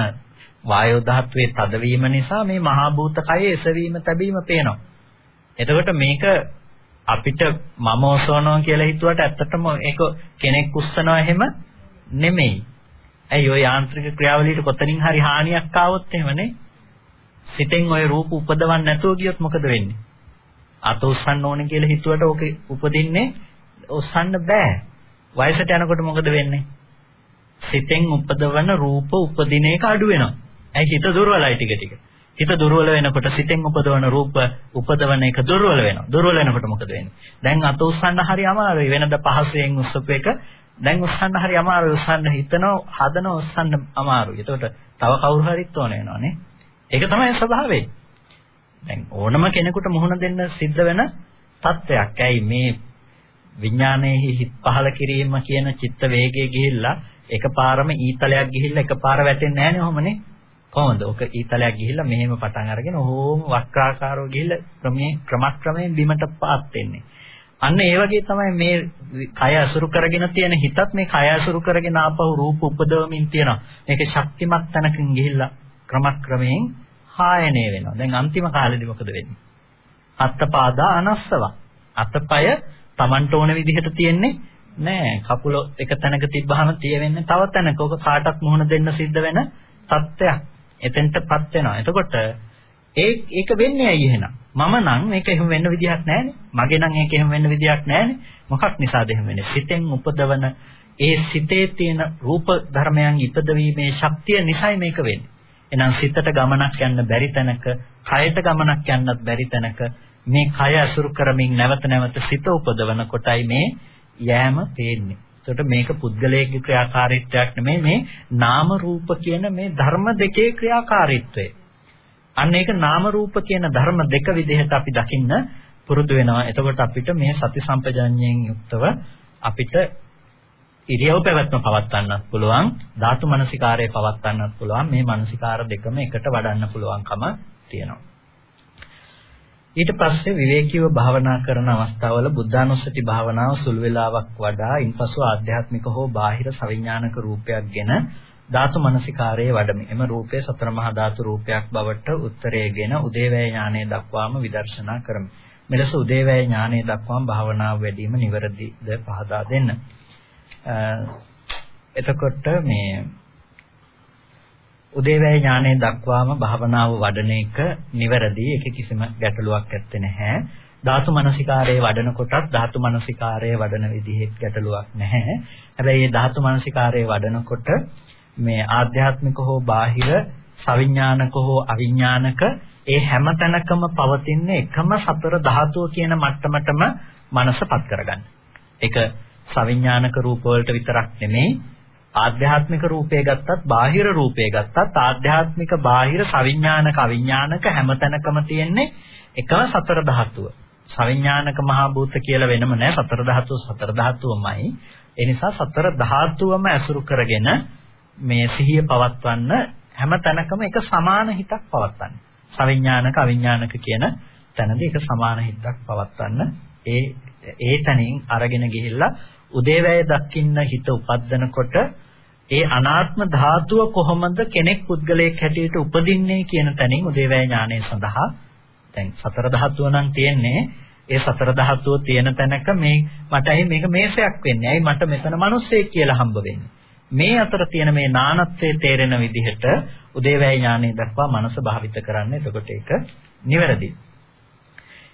වායෝ ධාතුවේ තදවීම නිසා මේ මහා භූත කයේ එසවීම තැබීම පේනවා. එතකොට මේක අපිට මම ඔසවනවා කියලා හිතුවට ඇත්තටම ඒක කෙනෙක් උස්සනවා එහෙම නෙමෙයි. ඇයි ඔය යාන්ත්‍රික ක්‍රියාවලියට කොතනින් හරි හානියක් ආවොත් එහෙමනේ. සිතෙන් ඔය රූප උපදවන්න නැතුව ගියොත් මොකද වෙන්නේ? අත උස්සන්න ඕනේ කියලා හිතුවට ඕකේ උපදින්නේ උස්සන්න බෑ. වයසට යනකොට මොකද වෙන්නේ? සිතෙන් උපදවන රූප උපදින එක අඩු වෙනවා. ඇයි හිත දුර්වලයි ටික ටික. හිත දුර්වල වෙනකොට සිතෙන් උපදවන රූප උපදවන එක දුර්වල වෙනවා. දුර්වල වෙනකොට මොකද වෙන්නේ? දැන් අත උස්සන්න හරි අමාරුයි. වෙනද පහසුවෙන් උස්සපු එක දැන් උස්සන්න හරි අමාරුයි. උස්සන්න හිතනවා, හදනවා උස්සන්න අමාරුයි. එතකොට තව කවුරු හරිත් ඕන වෙනවනේ. ඒක තමයි ස්වභාවය. දැන් ඕනම කෙනෙකුට මුහුණ දෙන්න සිද්ධ වෙන තත්වයක්. ඇයි මේ විඥානයේ හිත් පහල කිරීම කියන චිත්ත වේගයේ ගිහිල්ලා එකපාරම ඊතලයක් ගිහිල්ලා එකපාර වැටෙන්නේ නැහැ නේ ඔහොමනේ. කොහොමද? ඔක ඊතලයක් ගිහිල්ලා මෙහෙම පටන් අරගෙන ඕම වක්‍රාකාරව ගිහිල්ලා ක්‍රමයෙන් ක්‍රමක්‍රමයෙන් බිමට පාත් වෙන්නේ. අන්න ඒ වගේ තමයි මේ කය අසුරු කරගෙන තියෙන හිතත් මේ කය අසුරු කරගෙන ආපහු රූප උපදවමින් තියෙනවා. මේක ශක්තිමත් තැනකින් ගිහිල්ලා ක්‍රමක්‍රමයෙන් හායනය වෙනවා. දැන් අන්තිම කාලෙදි මොකද වෙන්නේ? අත්තපාදා අනස්සව. අතපය Tamanට ඕන විදිහට තියෙන්නේ නෑ. කකුල එක තැනක තිබ්බහම තියෙන්නේ තව තැනක. ඔක කාටත් මුහුණ දෙන්න සිද්ධ වෙන තත්ත්වයක්. එතෙන්ටපත් වෙනවා. එතකොට ඒ ඒක වෙන්නේ ඇයි එහෙනම්? මම නම් මේක එහෙම වෙන්න විදිහක් නැහැනේ. මගේ නම් ඒක එහෙම වෙන්න විදිහක් නැහැනේ. මොකක් නිසාද එහෙම වෙන්නේ? සිතෙන් උපදවන ඒ සිතේ තියෙන රූප ධර්මයන් ඉපදවීමේ ශක්තිය නිසායි මේක වෙන්නේ. එහෙනම් සිතට ගමනක් යන්න බැරි තැනක, කයට ගමනක් යන්නත් බැරි තැනක මේ කය අසුරු කරමින් නැවත නැවත සිත උපදවන කොටයි මේ යෑම පේන්නේ. එතකොට මේක පුද්ගලයේ ක්‍රියාකාරීත්වයක් නෙමෙයි මේ නාම රූප කියන මේ ධර්ම දෙකේ ක්‍රියාකාරීත්වය. අන්න ඒක නාම රූප කියන ධර්ම දෙක විදිහට අපි දකින්න පුරුදු වෙනවා. එතකොට අපිට මේ සති සම්පජඤ්ඤයෙන් යුක්තව අපිට ඉරියව් පැවැත්ම පවත්වන්නත් පුළුවන්, ධාතු මනසිකාරය පවත්වන්නත් පුළුවන්. මේ මනසිකාර දෙකම එකට වඩන්න පුළුවන්කම තියෙනවා. ඊට පස්සේ විවේකීව භාවනා කරන අවස්ථාවල බුද්ධානුස්සති භාවනාව සුළු වේලාවක් වඩා ඉන්පසු ආධ්‍යාත්මික හෝ බාහිර සවිඥානික රූපයක් ගැන ධාතු මනසිකාරයේ වඩමි. එම රූපය සතර මහා ධාතු රූපයක් බවට උත්තරයේගෙන උදේවැය ඥානය දක්වාම විදර්ශනා කරමි. මෙලෙස උදේවැය ඥානය දක්වාම භාවනාව වැඩිම නිවැරදිද පහදා දෙන්න. එතකොට මේ උදේවැය ඥානය දක්වාම භාවනාව වඩන එක නිවැරදි. ඒක කිසිම ගැටලුවක් ඇත්තේ නැහැ. ධාතු මනසිකාරයේ වඩන කොටත් ධාතු මනසිකාරයේ වඩන විදිහේ ගැටලුවක් නැහැ. හැබැයි මේ ධාතු මනසිකාරයේ වඩනකොට මේ ආධ්‍යාත්මික හෝ බාහිර සවිඥානික හෝ අවිඥානික ඒ හැම තැනකම පවතින එකම සතර ධාතුව කියන මට්ටමටම මනසපත් කරගන්න. ඒක සවිඥානික රූප වලට විතරක් නෙමෙයි ආධ්‍යාත්මික රූපය ගත්තත් බාහිර රූපය ගත්තත් ආධ්‍යාත්මික බාහිර සවිඥානික අවිඥානික හැම තැනකම තියෙන්නේ එකම සතර ධාතුව. සවිඥානික මහා භූත කියලා වෙනම නෑ සතර ධාතුව සතර ධාතුවමයි. ඒ නිසා සතර ධාතුවම ඇසුරු කරගෙන මේ සිහිය පවත්වන්න හැම තැනකම එක සමාන හිතක් පවත්වන්න. සවිඥානික අවිඥානික කියන තැනදී එක සමාන හිතක් පවත්වන්න ඒ ඒ තැනින් අරගෙන ගිහිල්ලා උදේවැය දකින්න හිත උපද්දනකොට ඒ අනාත්ම ධාතුව කොහොමද කෙනෙක් පුද්ගලයෙක් හැටියට උපදින්නේ කියන තැනින් උදේවැය ඥානය සඳහා දැන් සතර ධාතුව නම් තියෙන්නේ ඒ සතර ධාතුව තියෙන තැනක මේ මටයි මේක මේසයක් වෙන්නේ. ඇයි මට මෙතන මිනිස්සෙක් කියලා හම්බ වෙන්නේ? මේ අතර තියෙන මේ නානත්වයේ තේරෙන විදිහට උදේවැය ඥානෙ දක්වා මනස භාවිත කරන්න. එතකොට ඒක නිවැරදි.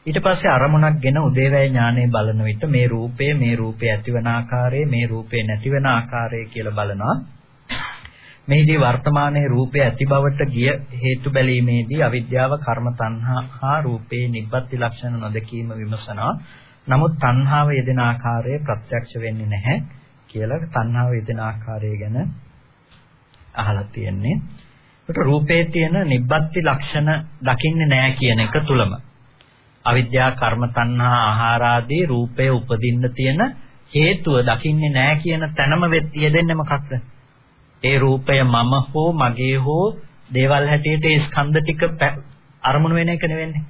ඊට පස්සේ අරමුණක්ගෙන උදේවැය ඥානෙ බලන විට මේ රූපය මේ රූපය ඇතිවන ආකාරය මේ රූපය නැතිවන ආකාරය කියලා බලනවා. මෙහිදී වර්තමානයේ රූපය ඇති බවට ගිය හේතු බැලීමේදී අවිද්‍යාව කර්ම තණ්හා හා රූපේ නිබ්බති ලක්ෂණ නොදකීම විමසනවා. නමුත් තණ්හාව යෙදෙන ආකාරය ප්‍රත්‍යක්ෂ වෙන්නේ නැහැ. කියලා තණ්හාව යෙදෙන ආකාරය ගැන අහලා තියෙන්නේ. ඒකට රූපේ තියෙන නිබ්බත්ති ලක්ෂණ දකින්නේ නැහැ කියන එක තුලම අවිද්‍යා කර්ම තණ්හා ආහාර ආදී රූපය උපදින්න තියෙන හේතුව දකින්නේ නැහැ කියන තැනම යෙදෙන්නේ මොකක්ද? ඒ රූපය මම හෝ මගේ හෝ දේවල් හැටියට ඒ ස්කන්ධ ටික අරමුණු වෙන එක නෙවෙන්නේ.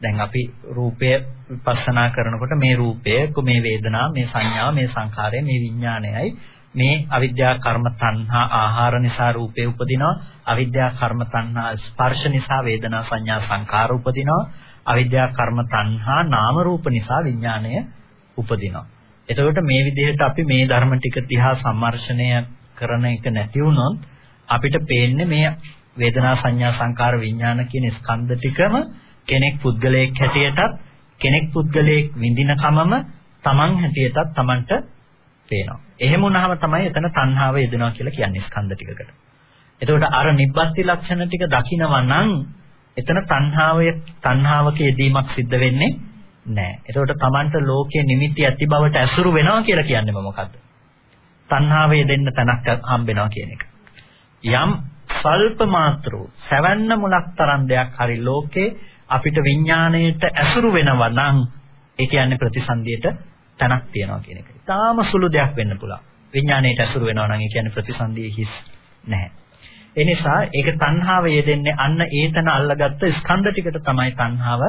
දැන් අපි රූපය විපස්සනා කරනකොට මේ රූපය, මේ වේදනා, මේ සංඥා, මේ සංඛාරය, මේ විඥානයයි මේ අවිද්‍යා කර්ම තණ්හා ආහාර නිසා රූපේ උපදිනවා. අවිද්‍යා කර්ම තණ්හා ස්පර්ශ නිසා වේදනා සංඥා සංකාර උපදිනවා. අවිද්‍යා කර්ම තණ්හා නාම රූප නිසා විඥාණය උපදිනවා. එතකොට මේ විදිහට අපි මේ ධර්ම ටික දිහා සම්මර්ෂණය කරන එක නැති වුණොත් අපිට පේන්නේ මේ වේදනා සංඥා සංකාර විඥාන කියන ස්කන්ධ ටිකම කෙනෙක් පුද්ගලයෙක් හැටියටත් කෙනෙක් පුද්ගලයෙක් විඳින කමම Taman හැටියටත් Tamanට පේනවා. එහෙම වුණාම තමයි එතන තණ්හාව යෙදෙනවා කියලා කියන්නේ ස්කන්ධ ටිකකට. එතකොට අර නිබ්බත්ති ලක්ෂණ ටික දකිනවා නම් එතන තණ්හාවේ තණ්හාවක යෙදීමක් සිද්ධ වෙන්නේ නැහැ. එතකොට Tamanට ලෝකයේ නිමිති ඇති බවට ඇසුරු වෙනවා කියලා කියන්නේ මොකක්ද? තණ්හාව යෙදෙන්න තැනක් හම්බෙනවා කියන එක. යම් සල්ප මාත්‍රෝ සැවැන්න මුලක් තරම් දෙයක් හරි ලෝකේ අපිට විඥාණයට ඇසුරු වෙනවා නම් ඒ කියන්නේ ප්‍රතිසන්දියට තැනක් තියනවා කියන එක. තාම සුළු දෙයක් වෙන්න පුළුවන්. විඥාණයට ඇසුරු වෙනවා නම් ඒ කියන්නේ ප්‍රතිසන්දියේ හිස් නැහැ. ඒ නිසා ඒක තණ්හාව යෙදෙන්නේ අන්න ඒතන අල්ලගත්ත ස්කන්ධ ටිකට තමයි තණ්හාව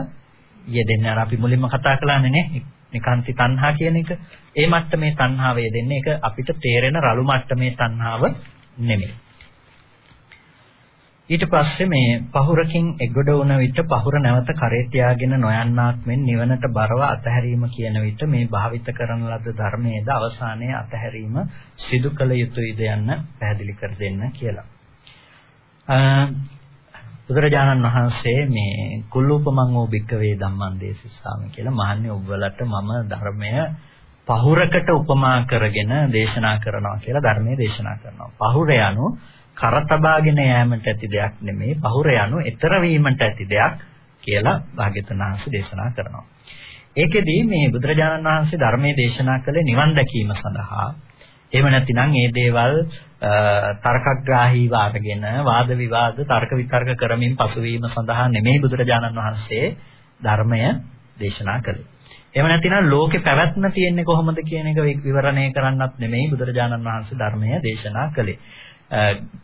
යෙදෙන්නේ. අර අපි මුලින්ම කතා කළානේ නේ. නිකාන්ති තණ්හා කියන එක. ඒ මට්ටමේ තණ්හාව යෙදෙන්නේ ඒක අපිට තේරෙන රළු මට්ටමේ තණ්හාව නෙමෙයි. ඊට පස්සේ මේ පහුරකින් එගොඩ වුණ විට පහුර නැවත කරේ තියාගෙන නොයන්නාක් මෙන් නිවනට බරව අතහැරීම කියන විට මේ භාවිත කරන ලද ධර්මයේද අවසානයේ අතහැරීම සිදු කළ යුතුයද යන්න පැහැදිලි කර දෙන්න කියලා. බුදුරජාණන් වහන්සේ මේ කුල්ලූපමං වූ භික්කවේ ධම්මං දේශිස්සාමි කියලා මහන්නේ ඔබවලට මම ධර්මය පහුරකට උපමා කරගෙන දේශනා කරනවා කියලා ධර්මයේ දේශනා කරනවා. පහුර යනු කරතබාගෙන යෑමට ඇති දෙයක් නෙමෙයි. පහුර යනු ඊතර වීමට ඇති දෙයක් කියලා භාග්‍යතුන් වහන්සේ දේශනා කරනවා. ඒකෙදී මේ බුදුරජාණන් වහන්සේ ධර්මයේ දේශනා කළේ නිවන් දැකීම සඳහා එහෙම නැතිනම් මේ දේවල් තර්කග්‍රාහීව අරගෙන වාද විවාද තර්ක විතර්ක කරමින් පසුවීම සඳහා නෙමෙයි බුදුරජාණන් වහන්සේ ධර්මය දේශනා කළේ. එහෙම නැතිනම් ලෝකේ පැවැත්ම තියෙන්නේ කොහොමද කියන එක විවරණය කරන්නත් නෙමෙයි බුදුරජාණන් වහන්සේ ධර්මය දේශනා කළේ.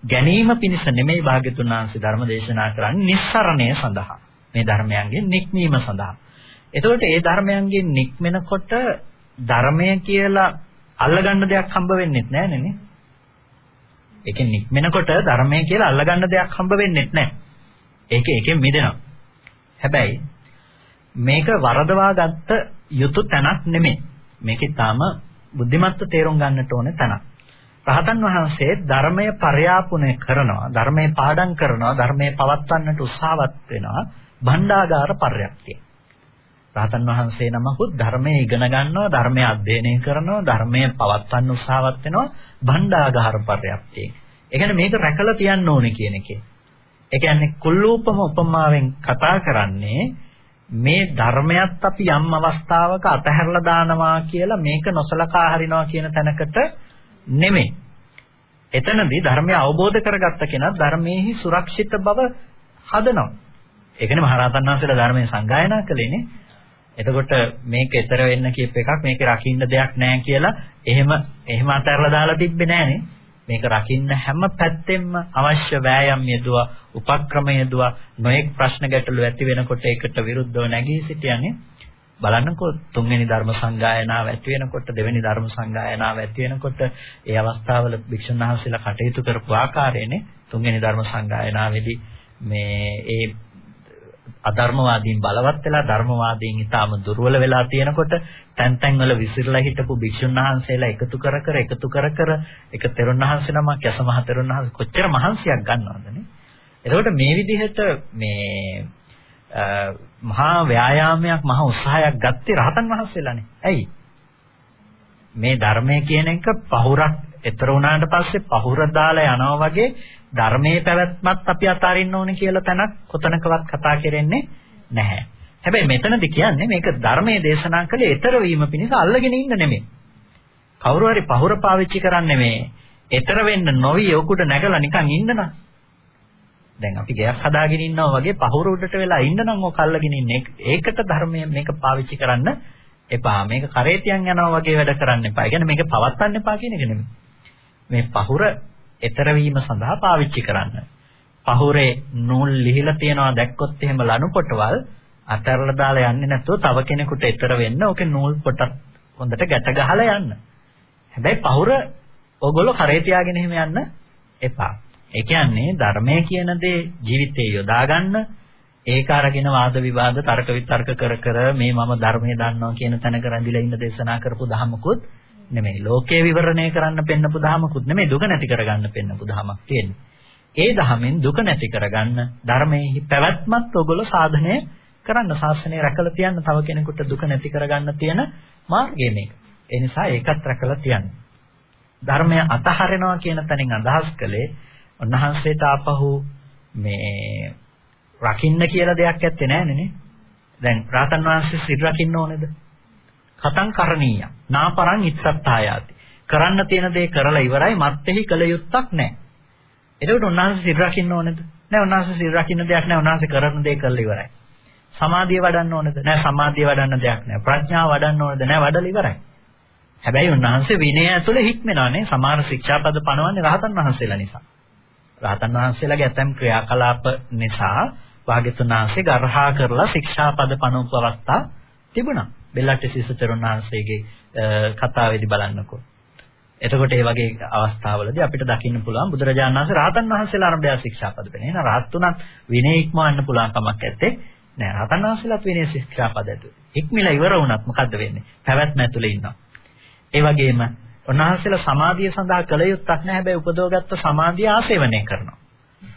ගැනීම පිණිස නෙමෙයි භාග්‍යතුන් වහන්සේ ධර්ම දේශනා කරන්නේ නිස්සරණය සඳහා. මේ ධර්මයන්ගෙන් නික්මීම සඳහා. එතකොට ඒ ධර්මයන්ගෙන් නික්මෙනකොට ධර්මය කියලා අල්ලගන්න දෙයක් හම්බ වෙන්නේ නැහැ නේ. ඒකෙන් නික්මෙනකොට ධර්මය කියලා අල්ලගන්න දෙයක් හම්බ වෙන්නේ නැහැ. ඒක ඒකෙන් මිදෙනවා. හැබැයි මේක වරදවා ගත්ත යුතු තැනක් නෙමෙයි. මේකේ තාම බුද්ධිමත්ව තේරුම් ගන්නට ඕනේ තැනක්. රහතන් වහන්සේ ධර්මය පරයාපුණය කරනවා, ධර්මය පාඩම් කරනවා, ධර්මය පවත්වන්නට උත්සාහවත් වෙනවා භණ්ඩාගාර පර්යක්තිය. රහතන් වහන්සේ නමකුත් ධර්මයේ ඉගෙන ගන්නවා ධර්මය අධ්‍යයනය කරනවා ධර්මය පවත්වන්න උත්සාහවත් වෙනවා භණ්ඩාගාර පර්යප්තියෙන්. ඒ කියන්නේ මේක රැකලා තියන්න ඕනේ කියන එකේ. ඒ කියන්නේ කුල්ලූපම උපමාවෙන් කතා කරන්නේ මේ ධර්මයත් අපි යම් අවස්ථාවක අතහැරලා දානවා කියලා මේක නොසලකා හරිනවා කියන තැනකට නෙමෙයි. එතනදී ධර්මය අවබෝධ කරගත්ත කෙනා ධර්මයේහි සුරක්ෂිත බව හදනවා. ඒ කියන්නේ මහරහතන් වහන්සේලා ධර්මයේ සංගායනා කළේනේ එතකොට මේක ඊතර වෙන්න කියප එකක් මේක රකින්න දෙයක් නැහැ කියලා එහෙම එහෙම අතහැරලා දාලා තිබ්බේ නැහනේ. මේක රකින්න හැම පැත්තෙම අවශ්‍ය වෑයම් යෙදුවා, උපක්‍රම යෙදුවා, නොඑක් ප්‍රශ්න ගැටලු ඇති වෙනකොට ඒකට විරුද්ධව නැගී සිටියනේ. බලන්නකෝ තුන්වෙනි ධර්ම සංගායනාව ඇති වෙනකොට දෙවෙනි ධර්ම සංගායනාව ඇති වෙනකොට ඒ අවස්ථාවල භික්ෂුන් වහන්සේලා කටයුතු කරපු ආකාරයනේ තුන්වෙනි ධර්ම සංගායනාවේදී මේ ඒ අධර්මවාදීන් බලවත් වෙලා ධර්මවාදීන් ඊටාම දුර්වල වෙලා තියෙනකොට තැන් තැන් වල විසිරලා හිටපු භික්ෂුන් වහන්සේලා එකතු කර කර එකතු කර කර එක තෙරුන් වහන්සේ නමක් යසමහ තෙරුන් වහන්සේ කොච්චර මහන්සියක් ගන්නවද එතකොට මේ විදිහට මේ මහා ව්‍යායාමයක් මහා උත්සාහයක් ගත්තේ රහතන් වහන්සේලානේ. ඇයි? මේ ධර්මය කියන එක පහුරක් ඊතර වුණාට පස්සේ පහුර දාලා යනවා වගේ ධර්මයේ පැවැත්මත් අපි අතාරින්න ඕනේ කියලා තැනක් කොතනකවත් කතා කරන්නේ නැහැ. හැබැයි මෙතනදි කියන්නේ මේක ධර්මයේ දේශනා කළේ ඊතර වීම පිණිස අල්ලගෙන ඉන්න නෙමෙයි. කවුරු හරි පහුර පාවිච්චි කරන්නේ මේ ඊතර වෙන්න නොවි ඔකුඩ නැගලා නිකන් ඉන්නනම්. දැන් අපි ගයක් හදාගෙන ඉන්නවා වගේ පහුර උඩට වෙලා ඉන්න නම් ඔක අල්ලගෙන ඉන්නේ. ඒකට ධර්මය මේක පාවිච්චි කරන්න එපා. මේක කරේ තියන් යනවා වගේ වැඩ කරන්න එපා. ඒ කියන්නේ මේක පවත්වන්න එපා කියන එක නෙමෙයි. මේ පහුර ඊතර වීම සඳහා පාවිච්චි කරන්න. පහුරේ නූල් ලිහිලා තියනවා දැක්කොත් එහෙම ලනු පොටවල් අතරලා දාලා යන්නේ නැතුව තව කෙනෙකුට ඊතර වෙන්න ඕකේ නූල් පොටක් හොඳට ගැට ගහලා යන්න. හැබැයි පහුර ඔයගොල්ලෝ කරේ තියාගෙන එහෙම යන්න එපා. ඒ කියන්නේ ධර්මය කියන දේ ජීවිතේ යොදා ගන්න ඒක අරගෙන වාද විවාද තර්ක විතර්ක කර කර මේ මම ධර්මයේ දන්නවා කියන තැනක රැඳිලා ඉන්න දේශනා කරපු දහමකුත් නෙමෙයි. ලෝකයේ විවරණය කරන්න පෙන්නපු දහමකුත් නෙමෙයි දුක නැති කරගන්න පෙන්නපු දහමක් තියෙන්නේ. ඒ දහමෙන් දුක නැති කරගන්න ධර්මයේ පැවැත්මත් ඔගොල්ලෝ සාධනය කරන්න ශාසනය රැකලා තියන්න තව කෙනෙකුට දුක නැති කරගන්න තියෙන මාර්ගය මේක. ඒ නිසා ඒකත් රැකලා තියන්න. ධර්මය අතහරිනවා කියන තැනින් අදහස් කළේ උන්වහන්සේට ආපහු මේ රකින්න කියලා දෙයක් ඇත්තේ නැහැ නේ. දැන් රාතන් වහන්සේ සිල් රකින්න ඕනේද? කතං කරණීය. නාපරං ඉත්තත්තායාති. කරන්න තියෙන දේ කරලා ඉවරයි මත්ෙහි කල යුත්තක් නැහැ. එතකොට උන්වහන්සේ සිල් රකින්න ඕනේද? නෑ උන්වහන්සේ සිල් රකින්න දෙයක් නෑ උන්වහන්සේ කරන දේ කරලා ඉවරයි. සමාධිය වඩන්න ඕනේද? නෑ සමාධිය වඩන්න දෙයක් නෑ. ප්‍රඥාව වඩන්න ඕනේද? නෑ වඩලා ඉවරයි. හැබැයි උන්වහන්සේ විනය ඇතුළේ හික්මෙනානේ සමාන ශික්ෂාපද පනවන්නේ රහතන් වහන්සේලා නිසා. රහතන් වහන්සේලාගේ ඇතැම් ක්‍රියාකලාප නිසා වාග්යතුන් වහන්සේ ගර්හා කරලා ශික්ෂාපද පනවපු අවස්ථා තිබුණා. බෙල්ලට්ටි සිසුතරුන් වහන්සේගේ කතාවේදී බලන්නකෝ. එතකොට මේ වගේ අවස්ථාවලදී අපිට දකින්න පුළුවන් බුදුරජාණන් වහන්සේ රහතන් වහන්සේලා අරබය ශික්ෂාපද වෙන. එහෙනම් රහත් උනත් විනය ඉක්මවන්න පුළුවන් කමක් නැත්තේ. නෑ රහතන් වහන්සේලාත් විනය ශික්ෂාපද ඇතුළේ. ඉක්මලා ඉවර වුණත් මොකද්ද වෙන්නේ? පැවැත්ම ඇතුළේ ඉන්නවා. ඒ වගේම උන්වහන්සේලා සමාධිය සඳහා කළ යුත්තක් නැහැ. හැබැයි උපදවගත්ත සමාධිය ආසේවනය කරනවා.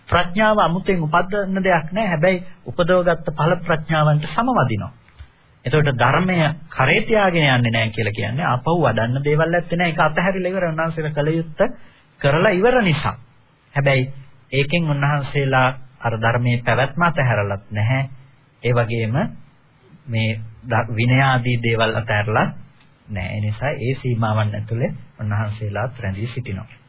ප්‍රඥාව අමුතෙන් උපදින්න දෙයක් නැහැ. හැබැයි උපදවගත්ත ඵල ප්‍රඥාවන්ට සමවදිනවා. එතකොට ධර්මය කරේ තියාගෙන යන්නේ නැහැ කියලා කියන්නේ ආපහු වඩන්න දේවල් නැත්තේ නෑ. ඒක අතහැරිලා ඉවර උන්වහන්සේලා කළ යුත්ත කරලා ඉවර නිසා. හැබැයි ඒකෙන් උන්වහන්සේලා අර ධර්මයේ පැවැත්ම අතහැරලත් නැහැ. ඒ වගේම මේ විනය ආදී දේවල් අතහැරලා නැහැ. ඒ නිසා ඒ සීමාවන් ඇතුලේ උන්වහන්සේලාත් රැඳී සිටිනවා.